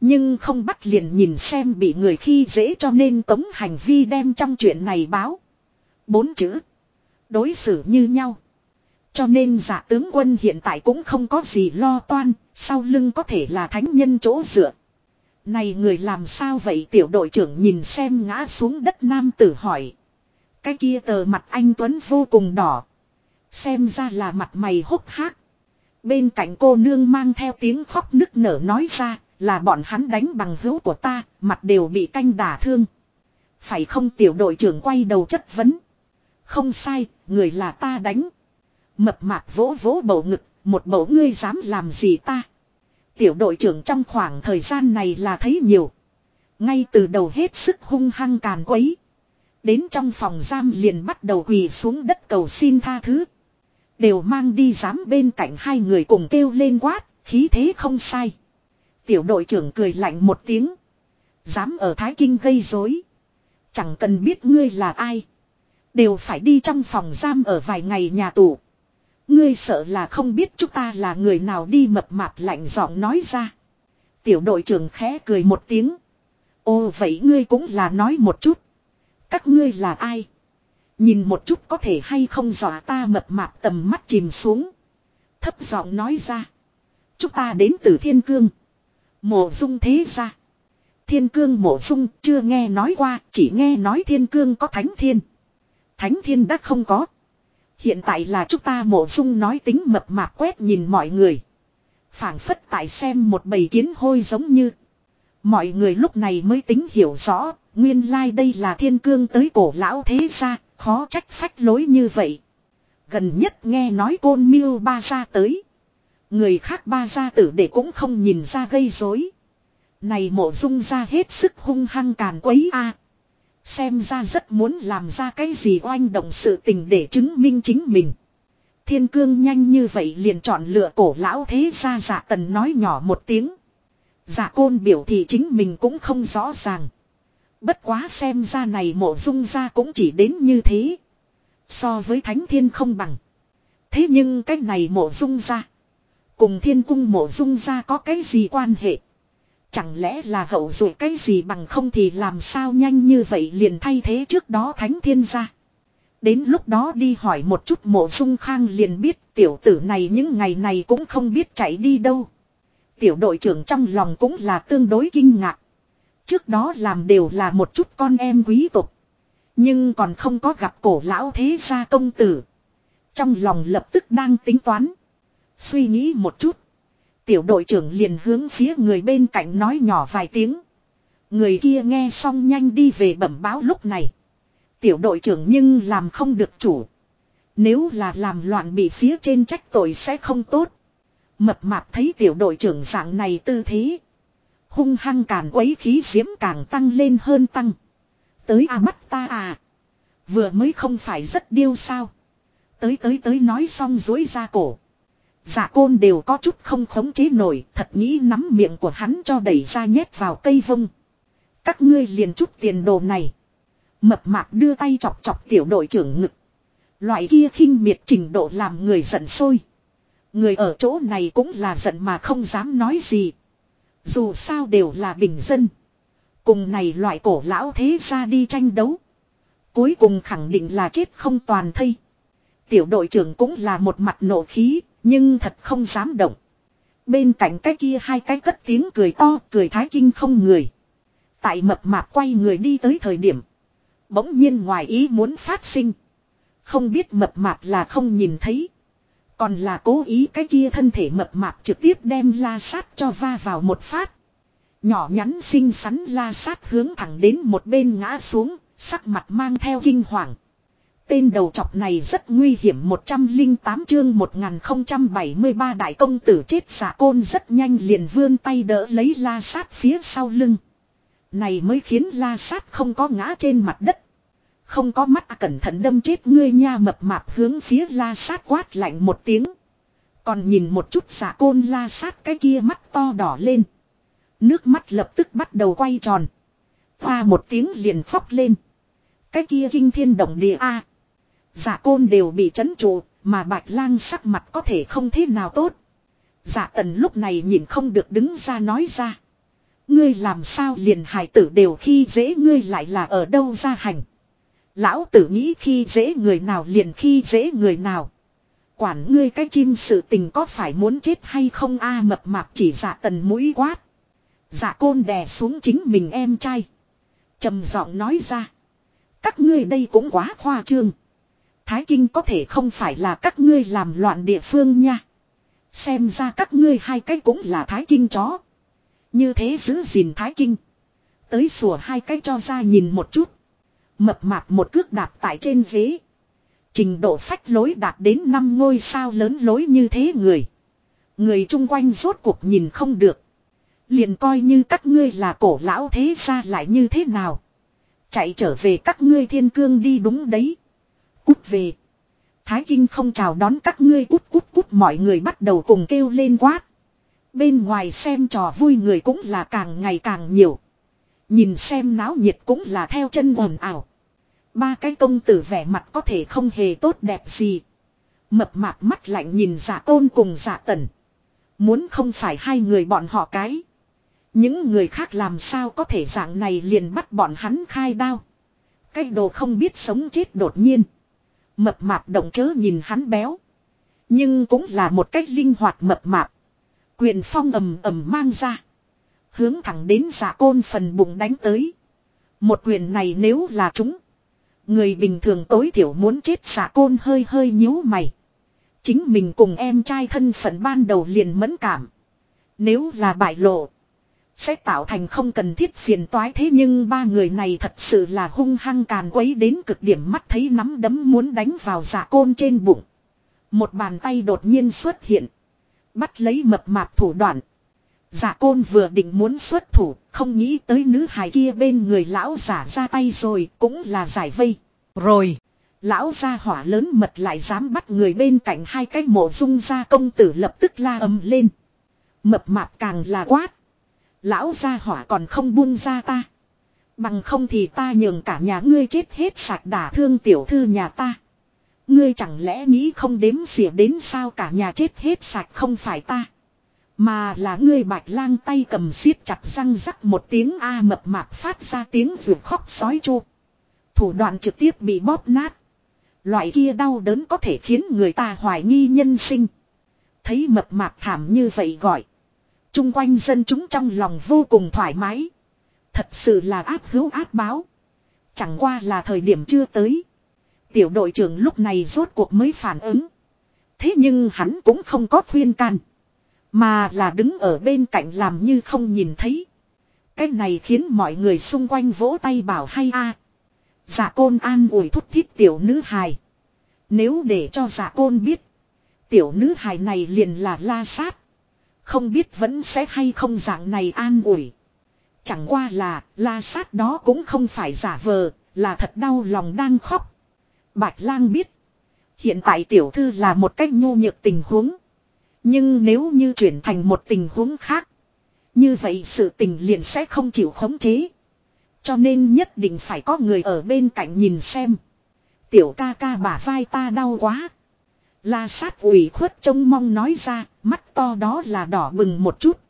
Nhưng không bắt liền nhìn xem bị người khi dễ cho nên tống hành vi đem trong chuyện này báo. Bốn chữ. Đối xử như nhau. Cho nên giả tướng quân hiện tại cũng không có gì lo toan, sau lưng có thể là thánh nhân chỗ dựa. Này người làm sao vậy tiểu đội trưởng nhìn xem ngã xuống đất nam tử hỏi. Cái kia tờ mặt anh Tuấn vô cùng đỏ. Xem ra là mặt mày hốc hác. Bên cạnh cô nương mang theo tiếng khóc nức nở nói ra là bọn hắn đánh bằng hữu của ta, mặt đều bị canh đả thương. Phải không tiểu đội trưởng quay đầu chất vấn. Không sai, người là ta đánh. Mập mạp vỗ vỗ bầu ngực, một bầu ngươi dám làm gì ta. Tiểu đội trưởng trong khoảng thời gian này là thấy nhiều. Ngay từ đầu hết sức hung hăng càn quấy. Đến trong phòng giam liền bắt đầu quỳ xuống đất cầu xin tha thứ. Đều mang đi giám bên cạnh hai người cùng kêu lên quát, khí thế không sai. Tiểu đội trưởng cười lạnh một tiếng. Dám ở Thái Kinh gây rối Chẳng cần biết ngươi là ai. Đều phải đi trong phòng giam ở vài ngày nhà tù. Ngươi sợ là không biết chúng ta là người nào đi mập mạp lạnh giọng nói ra. Tiểu đội trưởng khẽ cười một tiếng. Ô vậy ngươi cũng là nói một chút. Các ngươi là ai? Nhìn một chút có thể hay không dọa ta mập mạp tầm mắt chìm xuống. Thấp giọng nói ra. Chúng ta đến từ thiên cương. Mộ dung thế ra. Thiên cương mộ dung chưa nghe nói qua, chỉ nghe nói thiên cương có thánh thiên. Thánh thiên đã không có. Hiện tại là chúng ta mộ dung nói tính mập mạp quét nhìn mọi người. phảng phất tại xem một bầy kiến hôi giống như. Mọi người lúc này mới tính hiểu rõ, nguyên lai like đây là thiên cương tới cổ lão thế gia, khó trách phách lối như vậy. Gần nhất nghe nói côn miêu ba gia tới. Người khác ba gia tử để cũng không nhìn ra gây rối. Này mộ dung ra hết sức hung hăng càn quấy a. Xem ra rất muốn làm ra cái gì oanh động sự tình để chứng minh chính mình. Thiên cương nhanh như vậy liền chọn lựa cổ lão thế ra dạ tần nói nhỏ một tiếng. Dạ côn biểu thị chính mình cũng không rõ ràng. Bất quá xem ra này mộ dung ra cũng chỉ đến như thế. So với thánh thiên không bằng. Thế nhưng cái này mộ dung ra. Cùng thiên cung mộ dung ra có cái gì quan hệ. Chẳng lẽ là hậu rồi cái gì bằng không thì làm sao nhanh như vậy liền thay thế trước đó thánh thiên gia. Đến lúc đó đi hỏi một chút mộ dung khang liền biết tiểu tử này những ngày này cũng không biết chạy đi đâu. Tiểu đội trưởng trong lòng cũng là tương đối kinh ngạc. Trước đó làm đều là một chút con em quý tộc. Nhưng còn không có gặp cổ lão thế gia công tử. Trong lòng lập tức đang tính toán. Suy nghĩ một chút. Tiểu đội trưởng liền hướng phía người bên cạnh nói nhỏ vài tiếng. Người kia nghe xong nhanh đi về bẩm báo lúc này. Tiểu đội trưởng nhưng làm không được chủ. Nếu là làm loạn bị phía trên trách tội sẽ không tốt. Mập mạp thấy tiểu đội trưởng dạng này tư thế. Hung hăng càn quấy khí diễm càng tăng lên hơn tăng. Tới à mắt ta à. Vừa mới không phải rất điêu sao. Tới tới tới nói xong dối ra cổ. Dạ côn đều có chút không khống chế nổi, thật nghĩ nắm miệng của hắn cho đẩy ra nhét vào cây vông. Các ngươi liền chút tiền đồ này. Mập mạp đưa tay chọc chọc tiểu đội trưởng ngực. Loại kia khinh miệt trình độ làm người giận sôi. Người ở chỗ này cũng là giận mà không dám nói gì. Dù sao đều là bình dân. Cùng này loại cổ lão thế ra đi tranh đấu. Cuối cùng khẳng định là chết không toàn thây. Tiểu đội trưởng cũng là một mặt nộ khí, nhưng thật không dám động. Bên cạnh cái kia hai cái cất tiếng cười to, cười thái kinh không người. Tại mập mạp quay người đi tới thời điểm. Bỗng nhiên ngoài ý muốn phát sinh. Không biết mập mạp là không nhìn thấy. Còn là cố ý cái kia thân thể mập mạp trực tiếp đem la sát cho va vào một phát. Nhỏ nhắn xinh xắn la sát hướng thẳng đến một bên ngã xuống, sắc mặt mang theo kinh hoàng. Tên đầu chọc này rất nguy hiểm 108 chương 1073 đại công tử chết giả côn rất nhanh liền vươn tay đỡ lấy la sát phía sau lưng. Này mới khiến la sát không có ngã trên mặt đất. Không có mắt à, cẩn thận đâm chết ngươi nha mập mạp hướng phía la sát quát lạnh một tiếng. Còn nhìn một chút giả côn la sát cái kia mắt to đỏ lên. Nước mắt lập tức bắt đầu quay tròn. Hoa một tiếng liền phóc lên. Cái kia kinh thiên động địa a Giả côn đều bị chấn trụ, mà bạch lang sắc mặt có thể không thế nào tốt. Giả tần lúc này nhìn không được đứng ra nói ra. Ngươi làm sao liền hải tử đều khi dễ ngươi lại là ở đâu ra hành. Lão tử nghĩ khi dễ người nào liền khi dễ người nào. Quản ngươi cái chim sự tình có phải muốn chết hay không a mập mạp chỉ giả tần mũi quát. Giả côn đè xuống chính mình em trai. trầm giọng nói ra. Các ngươi đây cũng quá khoa trương. Thái Kinh có thể không phải là các ngươi làm loạn địa phương nha. Xem ra các ngươi hai cái cũng là Thái Kinh chó. Như thế giữ gìn Thái Kinh. Tới sủa hai cái cho ra nhìn một chút. Mập mạp một cước đạp tại trên ghế. Trình độ phách lối đạt đến năm ngôi sao lớn lối như thế người. Người chung quanh rốt cuộc nhìn không được. Liền coi như các ngươi là cổ lão thế ra lại như thế nào. Chạy trở về các ngươi thiên cương đi đúng đấy. Cút về. Thái Kinh không chào đón các ngươi cút cút cút mọi người bắt đầu cùng kêu lên quát. Bên ngoài xem trò vui người cũng là càng ngày càng nhiều. Nhìn xem náo nhiệt cũng là theo chân ồn ào. Ba cái công tử vẻ mặt có thể không hề tốt đẹp gì. Mập mạp mắt lạnh nhìn giả tôn cùng giả tần. Muốn không phải hai người bọn họ cái. Những người khác làm sao có thể dạng này liền bắt bọn hắn khai đao. Cái đồ không biết sống chết đột nhiên. Mập mạp động chớ nhìn hắn béo. Nhưng cũng là một cách linh hoạt mập mạp. Quyền phong ầm ầm mang ra. Hướng thẳng đến giả côn phần bụng đánh tới. Một quyền này nếu là chúng. Người bình thường tối thiểu muốn chết giả côn hơi hơi nhíu mày. Chính mình cùng em trai thân phận ban đầu liền mẫn cảm. Nếu là bại lộ. Sẽ tạo thành không cần thiết phiền toái thế nhưng ba người này thật sự là hung hăng càn quấy đến cực điểm mắt thấy nắm đấm muốn đánh vào giả côn trên bụng. Một bàn tay đột nhiên xuất hiện. Bắt lấy mập mạp thủ đoạn. Giả côn vừa định muốn xuất thủ, không nghĩ tới nữ hài kia bên người lão giả ra tay rồi, cũng là giải vây. Rồi, lão gia hỏa lớn mật lại dám bắt người bên cạnh hai cái mộ dung gia công tử lập tức la ầm lên. Mập mạp càng là quát. Lão gia hỏa còn không buông ra ta. Bằng không thì ta nhường cả nhà ngươi chết hết sạch đả thương tiểu thư nhà ta. Ngươi chẳng lẽ nghĩ không đếm xỉa đến sao cả nhà chết hết sạch không phải ta. Mà là ngươi bạch lang tay cầm siết chặt răng rắc một tiếng A mập mạp phát ra tiếng vừa khóc sói chu. Thủ đoạn trực tiếp bị bóp nát. Loại kia đau đớn có thể khiến người ta hoài nghi nhân sinh. Thấy mập mạp thảm như vậy gọi. Trung quanh dân chúng trong lòng vô cùng thoải mái. Thật sự là áp hữu áp báo. Chẳng qua là thời điểm chưa tới. Tiểu đội trưởng lúc này rốt cuộc mới phản ứng. Thế nhưng hắn cũng không có khuyên can. Mà là đứng ở bên cạnh làm như không nhìn thấy. Cái này khiến mọi người xung quanh vỗ tay bảo hay a. À. Dạ côn an ủi thúc thiết tiểu nữ hài. Nếu để cho dạ côn biết. Tiểu nữ hài này liền là la sát. Không biết vẫn sẽ hay không dạng này an ủi. Chẳng qua là la sát đó cũng không phải giả vờ, là thật đau lòng đang khóc. Bạch lang biết. Hiện tại tiểu thư là một cách nhu nhược tình huống. Nhưng nếu như chuyển thành một tình huống khác. Như vậy sự tình liền sẽ không chịu khống chế. Cho nên nhất định phải có người ở bên cạnh nhìn xem. Tiểu ca ca bả vai ta đau quá. La sát ủy khuất trông mong nói ra, mắt to đó là đỏ bừng một chút.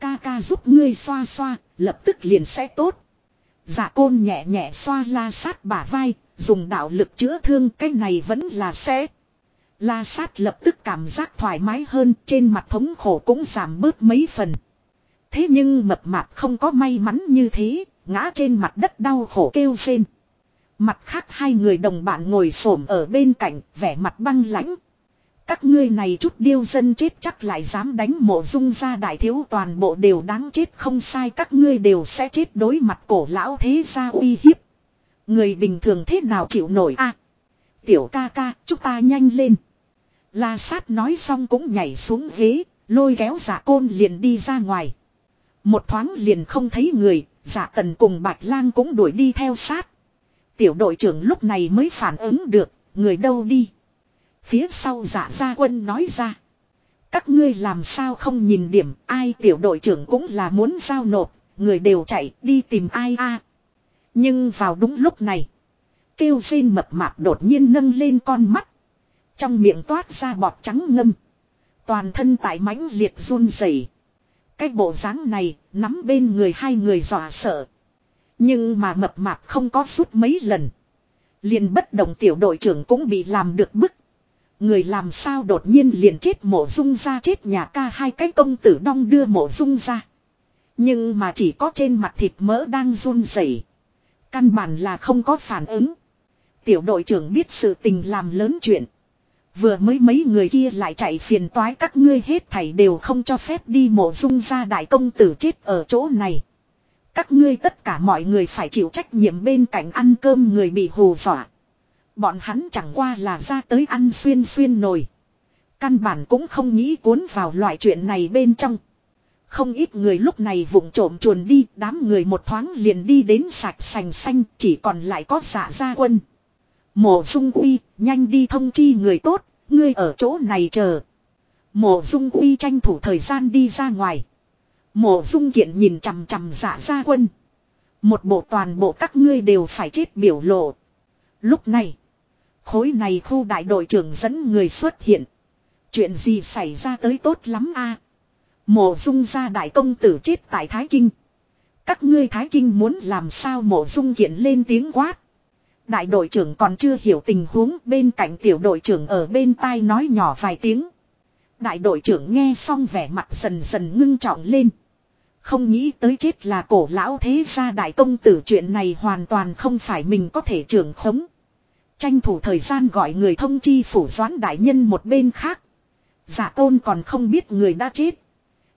Ca ca giúp ngươi xoa xoa, lập tức liền sẽ tốt. Dạ côn nhẹ nhẹ xoa la sát bả vai, dùng đạo lực chữa thương cái này vẫn là sẽ. La sát lập tức cảm giác thoải mái hơn trên mặt thống khổ cũng giảm bớt mấy phần. Thế nhưng mập mạp không có may mắn như thế, ngã trên mặt đất đau khổ kêu rên. Mặt khác hai người đồng bạn ngồi xổm ở bên cạnh, vẻ mặt băng lãnh. Các ngươi này chút điêu dân chết chắc lại dám đánh mộ dung ra đại thiếu toàn bộ đều đáng chết không sai các ngươi đều sẽ chết đối mặt cổ lão thế gia uy hiếp. Người bình thường thế nào chịu nổi a Tiểu ca ca, chúng ta nhanh lên. La sát nói xong cũng nhảy xuống ghế, lôi kéo giả côn liền đi ra ngoài. Một thoáng liền không thấy người, giả tần cùng bạch lang cũng đuổi đi theo sát. Tiểu đội trưởng lúc này mới phản ứng được, người đâu đi. Phía sau giả gia quân nói ra. Các ngươi làm sao không nhìn điểm, ai tiểu đội trưởng cũng là muốn giao nộp, người đều chạy đi tìm ai a. Nhưng vào đúng lúc này, kêu rên mập mạp đột nhiên nâng lên con mắt. Trong miệng toát ra bọt trắng ngâm. Toàn thân tại mãnh liệt run rẩy. Cái bộ dáng này, nắm bên người hai người dọa sợ. Nhưng mà mập mạp không có rút mấy lần. Liền bất động tiểu đội trưởng cũng bị làm được bức. Người làm sao đột nhiên liền chết mộ dung ra chết nhà ca hai cái công tử đong đưa mộ dung ra. Nhưng mà chỉ có trên mặt thịt mỡ đang run rẩy, Căn bản là không có phản ứng. Tiểu đội trưởng biết sự tình làm lớn chuyện. Vừa mới mấy người kia lại chạy phiền toái các ngươi hết thảy đều không cho phép đi mộ dung ra đại công tử chết ở chỗ này. Các ngươi tất cả mọi người phải chịu trách nhiệm bên cạnh ăn cơm người bị hù dọa. Bọn hắn chẳng qua là ra tới ăn xuyên xuyên nồi. Căn bản cũng không nghĩ cuốn vào loại chuyện này bên trong. Không ít người lúc này vụng trộm chuồn đi, đám người một thoáng liền đi đến sạch sành xanh, chỉ còn lại có giả gia quân. Mộ dung uy, nhanh đi thông chi người tốt, ngươi ở chỗ này chờ. Mộ dung uy tranh thủ thời gian đi ra ngoài. Mộ dung kiện nhìn chằm chằm giả gia quân. Một bộ toàn bộ các ngươi đều phải chết biểu lộ. Lúc này, khối này khu đại đội trưởng dẫn người xuất hiện. Chuyện gì xảy ra tới tốt lắm a Mộ dung gia đại công tử chết tại Thái Kinh. Các ngươi Thái Kinh muốn làm sao mộ dung kiện lên tiếng quát. Đại đội trưởng còn chưa hiểu tình huống, bên cạnh tiểu đội trưởng ở bên tai nói nhỏ vài tiếng. Đại đội trưởng nghe xong vẻ mặt dần dần ngưng trọng lên. Không nghĩ tới chết là cổ lão thế gia đại công tử, chuyện này hoàn toàn không phải mình có thể trưởng khống. Tranh thủ thời gian gọi người thông chi phủ doãn đại nhân một bên khác. Giả tôn còn không biết người đã chết.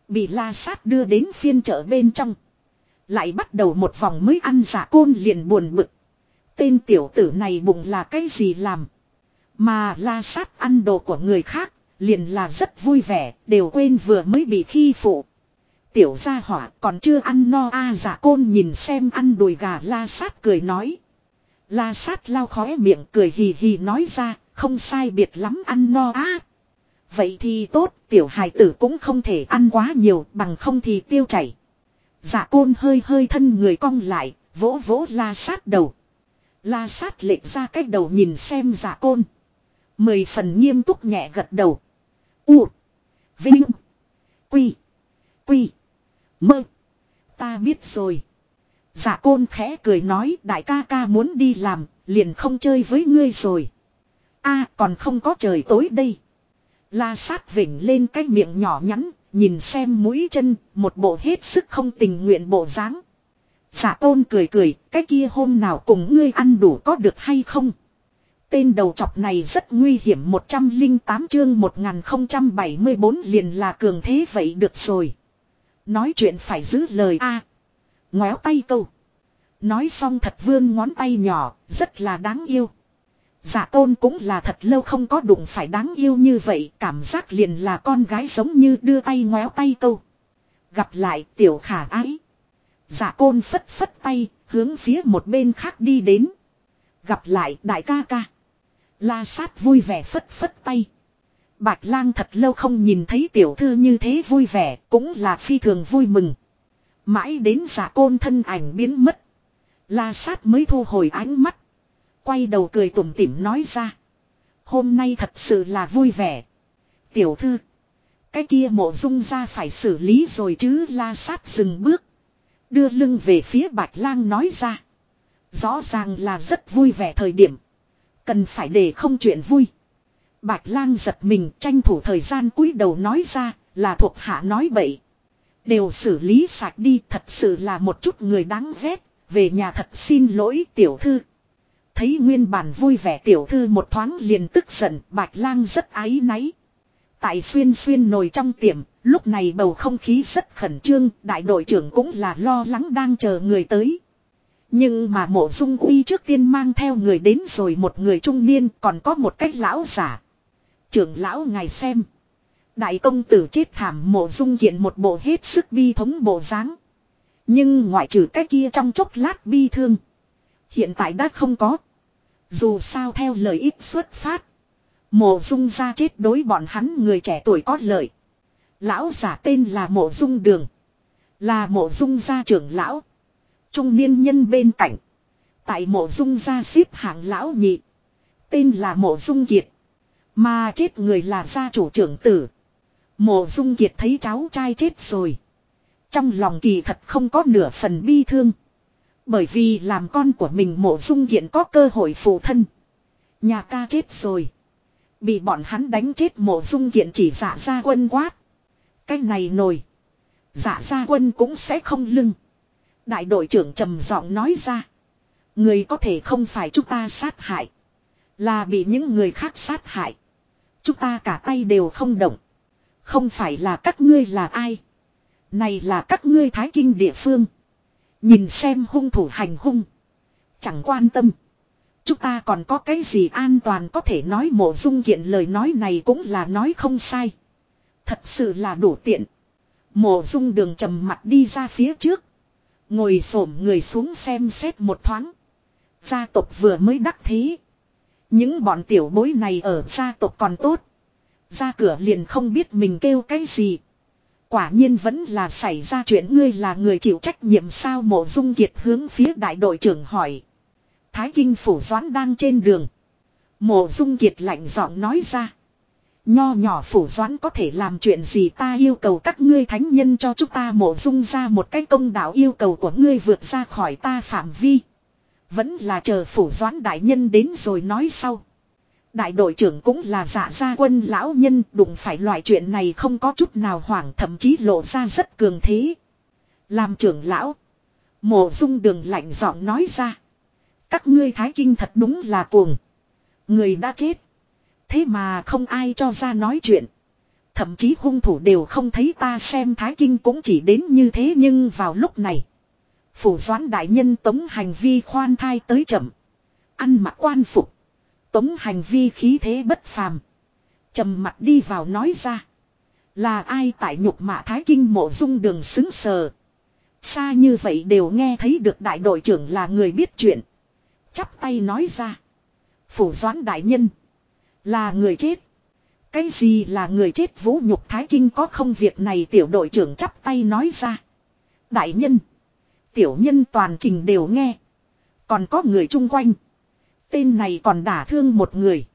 Bị la sát đưa đến phiên chợ bên trong. Lại bắt đầu một vòng mới ăn giả côn liền buồn bực. Tên tiểu tử này bụng là cái gì làm. Mà la sát ăn đồ của người khác, liền là rất vui vẻ, đều quên vừa mới bị khi phụ. Tiểu gia hỏa còn chưa ăn no a giả côn nhìn xem ăn đùi gà la sát cười nói. La sát lao khóe miệng cười hì hì nói ra, không sai biệt lắm ăn no a. Vậy thì tốt, tiểu hài tử cũng không thể ăn quá nhiều, bằng không thì tiêu chảy. Giả côn hơi hơi thân người cong lại, vỗ vỗ la sát đầu. La sát lệch ra cách đầu nhìn xem giả côn. Mười phần nghiêm túc nhẹ gật đầu. U. Vinh. Quy. Quy. Mơ. Ta biết rồi. Giả côn khẽ cười nói đại ca ca muốn đi làm, liền không chơi với ngươi rồi. a còn không có trời tối đây. La sát vỉnh lên cái miệng nhỏ nhắn, nhìn xem mũi chân, một bộ hết sức không tình nguyện bộ dáng. Giả tôn cười cười, cái kia hôm nào cùng ngươi ăn đủ có được hay không? Tên đầu chọc này rất nguy hiểm 108 chương 1074 liền là cường thế vậy được rồi. Nói chuyện phải giữ lời a. À, ngoéo tay câu. Nói xong thật vươn ngón tay nhỏ, rất là đáng yêu. Giả tôn cũng là thật lâu không có đụng phải đáng yêu như vậy, cảm giác liền là con gái giống như đưa tay ngoéo tay câu. Gặp lại tiểu khả ái. Giả côn phất phất tay, hướng phía một bên khác đi đến. Gặp lại đại ca ca. La sát vui vẻ phất phất tay. Bạch lang thật lâu không nhìn thấy tiểu thư như thế vui vẻ, cũng là phi thường vui mừng. Mãi đến giả côn thân ảnh biến mất. La sát mới thu hồi ánh mắt. Quay đầu cười tủm tỉm nói ra. Hôm nay thật sự là vui vẻ. Tiểu thư. Cái kia mộ dung ra phải xử lý rồi chứ la sát dừng bước. Đưa lưng về phía bạch lang nói ra. Rõ ràng là rất vui vẻ thời điểm. Cần phải để không chuyện vui. Bạch lang giật mình tranh thủ thời gian cúi đầu nói ra là thuộc hạ nói bậy. Đều xử lý sạch đi, thật sự là một chút người đáng ghét. Về nhà thật xin lỗi, tiểu thư. Thấy nguyên bản vui vẻ tiểu thư một thoáng liền tức giận, bạch lang rất áy náy. Tại xuyên xuyên nồi trong tiệm, lúc này bầu không khí rất khẩn trương, đại đội trưởng cũng là lo lắng đang chờ người tới. Nhưng mà mộ dung uy trước tiên mang theo người đến rồi một người trung niên còn có một cách lão giả. Trưởng lão ngài xem. Đại công tử chết thảm mộ dung hiện một bộ hết sức bi thống bộ dáng. Nhưng ngoại trừ cái kia trong chốc lát bi thương. Hiện tại đã không có. Dù sao theo lời ít xuất phát. Mộ dung ra chết đối bọn hắn người trẻ tuổi có lợi. Lão giả tên là mộ dung đường. Là mộ dung gia trưởng lão. Trung niên nhân bên cạnh. Tại mộ dung gia xếp hạng lão nhị. Tên là mộ dung kiệt. Mà chết người là gia chủ trưởng tử. Mộ dung kiệt thấy cháu trai chết rồi. Trong lòng kỳ thật không có nửa phần bi thương. Bởi vì làm con của mình mộ dung kiện có cơ hội phụ thân. Nhà ca chết rồi. Bị bọn hắn đánh chết mộ dung kiện chỉ giả ra quân quát. Cái này nổi. Giả ra quân cũng sẽ không lưng. Đại đội trưởng trầm giọng nói ra. Người có thể không phải chúng ta sát hại. Là bị những người khác sát hại. Chúng ta cả tay đều không động. Không phải là các ngươi là ai. Này là các ngươi thái kinh địa phương. Nhìn xem hung thủ hành hung. Chẳng quan tâm. Chúng ta còn có cái gì an toàn có thể nói mộ dung kiện lời nói này cũng là nói không sai. Thật sự là đủ tiện. Mộ dung đường trầm mặt đi ra phía trước. Ngồi xổm người xuống xem xét một thoáng. Gia tộc vừa mới đắc thế. Những bọn tiểu bối này ở gia tộc còn tốt. Ra cửa liền không biết mình kêu cái gì. Quả nhiên vẫn là xảy ra chuyện ngươi là người chịu trách nhiệm sao mộ dung kiệt hướng phía đại đội trưởng hỏi. Thái kinh phủ doãn đang trên đường. Mộ dung kiệt lạnh giọng nói ra. Nho nhỏ phủ doãn có thể làm chuyện gì ta yêu cầu các ngươi thánh nhân cho chúng ta mộ dung ra một cái công đạo yêu cầu của ngươi vượt ra khỏi ta phạm vi. Vẫn là chờ phủ doãn đại nhân đến rồi nói sau. Đại đội trưởng cũng là giả gia quân lão nhân, đụng phải loại chuyện này không có chút nào hoảng, thậm chí lộ ra rất cường thế. Làm trưởng lão. Mộ dung đường lạnh giọng nói ra. Các ngươi thái kinh thật đúng là cuồng. Người đã chết. Thế mà không ai cho ra nói chuyện. Thậm chí hung thủ đều không thấy ta xem thái kinh cũng chỉ đến như thế nhưng vào lúc này. Phủ doãn đại nhân tống hành vi khoan thai tới chậm. Ăn mặc quan phục. Tống hành vi khí thế bất phàm. trầm mặt đi vào nói ra. Là ai tại nhục mạ thái kinh mộ dung đường xứng sờ. Xa như vậy đều nghe thấy được đại đội trưởng là người biết chuyện. Chắp tay nói ra. Phủ doãn đại nhân. Là người chết. Cái gì là người chết vũ nhục thái kinh có không việc này tiểu đội trưởng chắp tay nói ra. Đại nhân. Tiểu nhân toàn trình đều nghe. Còn có người chung quanh. Tên này còn đả thương một người.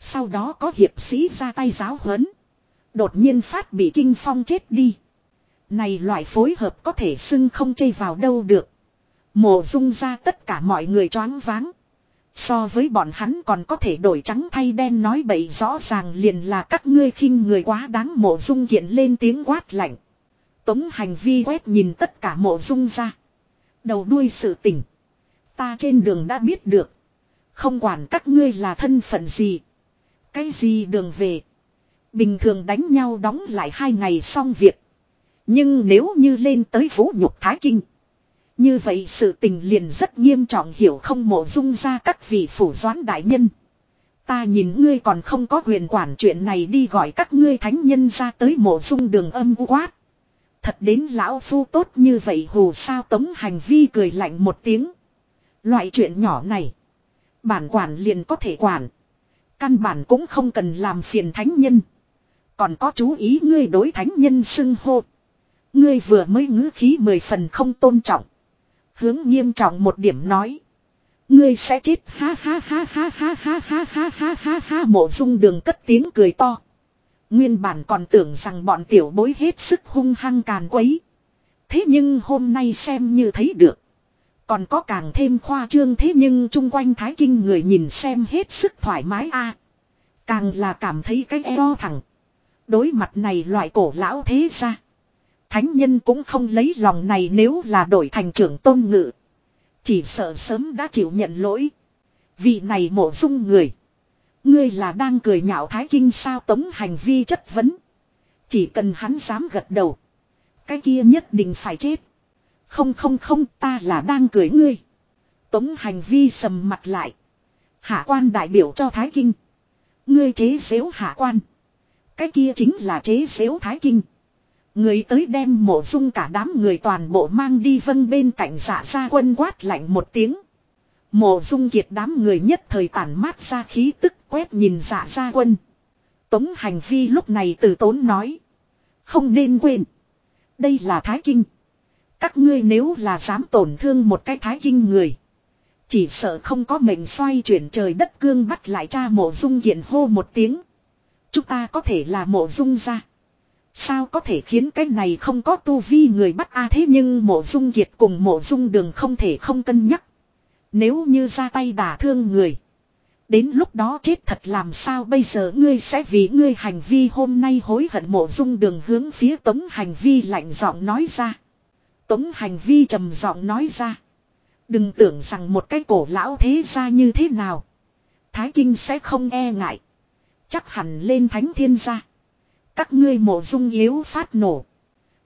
Sau đó có hiệp sĩ ra tay giáo huấn. Đột nhiên phát bị kinh phong chết đi. Này loại phối hợp có thể xưng không chây vào đâu được. Mộ dung ra tất cả mọi người choáng váng. So với bọn hắn còn có thể đổi trắng thay đen nói bậy rõ ràng liền là các ngươi khinh người quá đáng mộ dung kiện lên tiếng quát lạnh. Tống hành vi quét nhìn tất cả mộ dung ra. Đầu đuôi sự tình. Ta trên đường đã biết được. Không quản các ngươi là thân phận gì. Cái gì đường về. Bình thường đánh nhau đóng lại hai ngày xong việc. Nhưng nếu như lên tới vũ nhục thái kinh. Như vậy sự tình liền rất nghiêm trọng hiểu không mộ dung ra các vị phủ doãn đại nhân. Ta nhìn ngươi còn không có quyền quản chuyện này đi gọi các ngươi thánh nhân ra tới mộ dung đường âm quát. Thật đến lão phu tốt như vậy hù sao tống hành vi cười lạnh một tiếng. Loại chuyện nhỏ này. Bản quản liền có thể quản. Căn bản cũng không cần làm phiền thánh nhân. Còn có chú ý ngươi đối thánh nhân xưng hô. Ngươi vừa mới ngữ khí mười phần không tôn trọng. Hướng nghiêm trọng một điểm nói. Ngươi sẽ chết ha ha ha ha ha ha ha ha ha ha ha mộ dung đường cất tiếng cười to. Nguyên bản còn tưởng rằng bọn tiểu bối hết sức hung hăng càn quấy. Thế nhưng hôm nay xem như thấy được. Còn có càng thêm khoa trương thế nhưng chung quanh thái kinh người nhìn xem hết sức thoải mái a Càng là cảm thấy cái eo thẳng. Đối mặt này loại cổ lão thế ra. Thánh nhân cũng không lấy lòng này nếu là đổi thành trưởng tôn ngự. Chỉ sợ sớm đã chịu nhận lỗi. Vị này mộ dung người. Ngươi là đang cười nhạo thái kinh sao tống hành vi chất vấn. Chỉ cần hắn dám gật đầu. Cái kia nhất định phải chết. Không không không ta là đang cười ngươi. Tống hành vi sầm mặt lại. Hạ quan đại biểu cho Thái Kinh. Ngươi chế xếu hạ quan. Cái kia chính là chế xếu Thái Kinh. Người tới đem mộ dung cả đám người toàn bộ mang đi vân bên cạnh dạ ra quân quát lạnh một tiếng. Mộ dung kiệt đám người nhất thời tản mát ra khí tức quét nhìn dạ ra quân. Tống hành vi lúc này từ tốn nói. Không nên quên. Đây là Thái Kinh. Các ngươi nếu là dám tổn thương một cái Thái Kinh người. Chỉ sợ không có mệnh xoay chuyển trời đất cương bắt lại cha mộ dung kiện hô một tiếng. Chúng ta có thể là mộ dung ra. Sao có thể khiến cái này không có tu vi người bắt a thế nhưng mộ dung kiệt cùng mộ dung đường không thể không cân nhắc. Nếu như ra tay đả thương người. Đến lúc đó chết thật làm sao bây giờ ngươi sẽ vì ngươi hành vi hôm nay hối hận mộ dung đường hướng phía tống hành vi lạnh giọng nói ra. Tống hành vi trầm giọng nói ra. Đừng tưởng rằng một cái cổ lão thế ra như thế nào. Thái Kinh sẽ không e ngại. Chắc hẳn lên thánh thiên gia. Các ngươi mộ dung yếu phát nổ.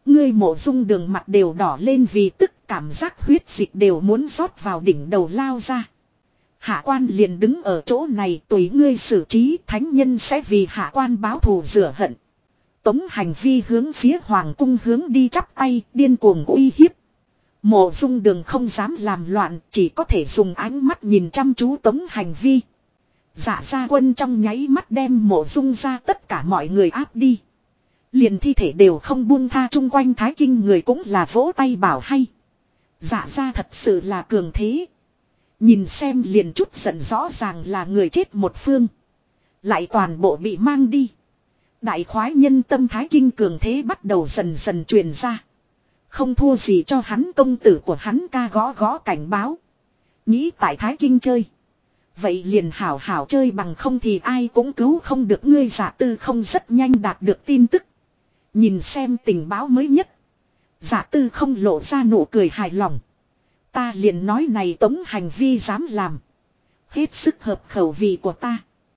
Ngươi mộ dung đường mặt đều đỏ lên vì tức cảm giác huyết dịch đều muốn rót vào đỉnh đầu lao ra. Hạ quan liền đứng ở chỗ này tùy ngươi xử trí, thánh nhân sẽ vì hạ quan báo thù rửa hận. Tống hành vi hướng phía hoàng cung hướng đi chắp tay, điên cuồng uy hiếp. Mộ dung đường không dám làm loạn, chỉ có thể dùng ánh mắt nhìn chăm chú tống hành vi. Dạ gia quân trong nháy mắt đem mộ dung ra tất cả mọi người áp đi. Liền thi thể đều không buông tha chung quanh thái kinh người cũng là vỗ tay bảo hay. Dạ gia thật sự là cường thế. Nhìn xem liền chút giận rõ ràng là người chết một phương. Lại toàn bộ bị mang đi. Đại khoái nhân tâm thái kinh cường thế bắt đầu dần dần truyền ra. Không thua gì cho hắn công tử của hắn ca gõ gõ cảnh báo. Nghĩ tại thái kinh chơi. Vậy liền hảo hảo chơi bằng không thì ai cũng cứu không được ngươi giả tư không rất nhanh đạt được tin tức. Nhìn xem tình báo mới nhất. Giả tư không lộ ra nụ cười hài lòng. Ta liền nói này tống hành vi dám làm. Hết sức hợp khẩu vị của ta.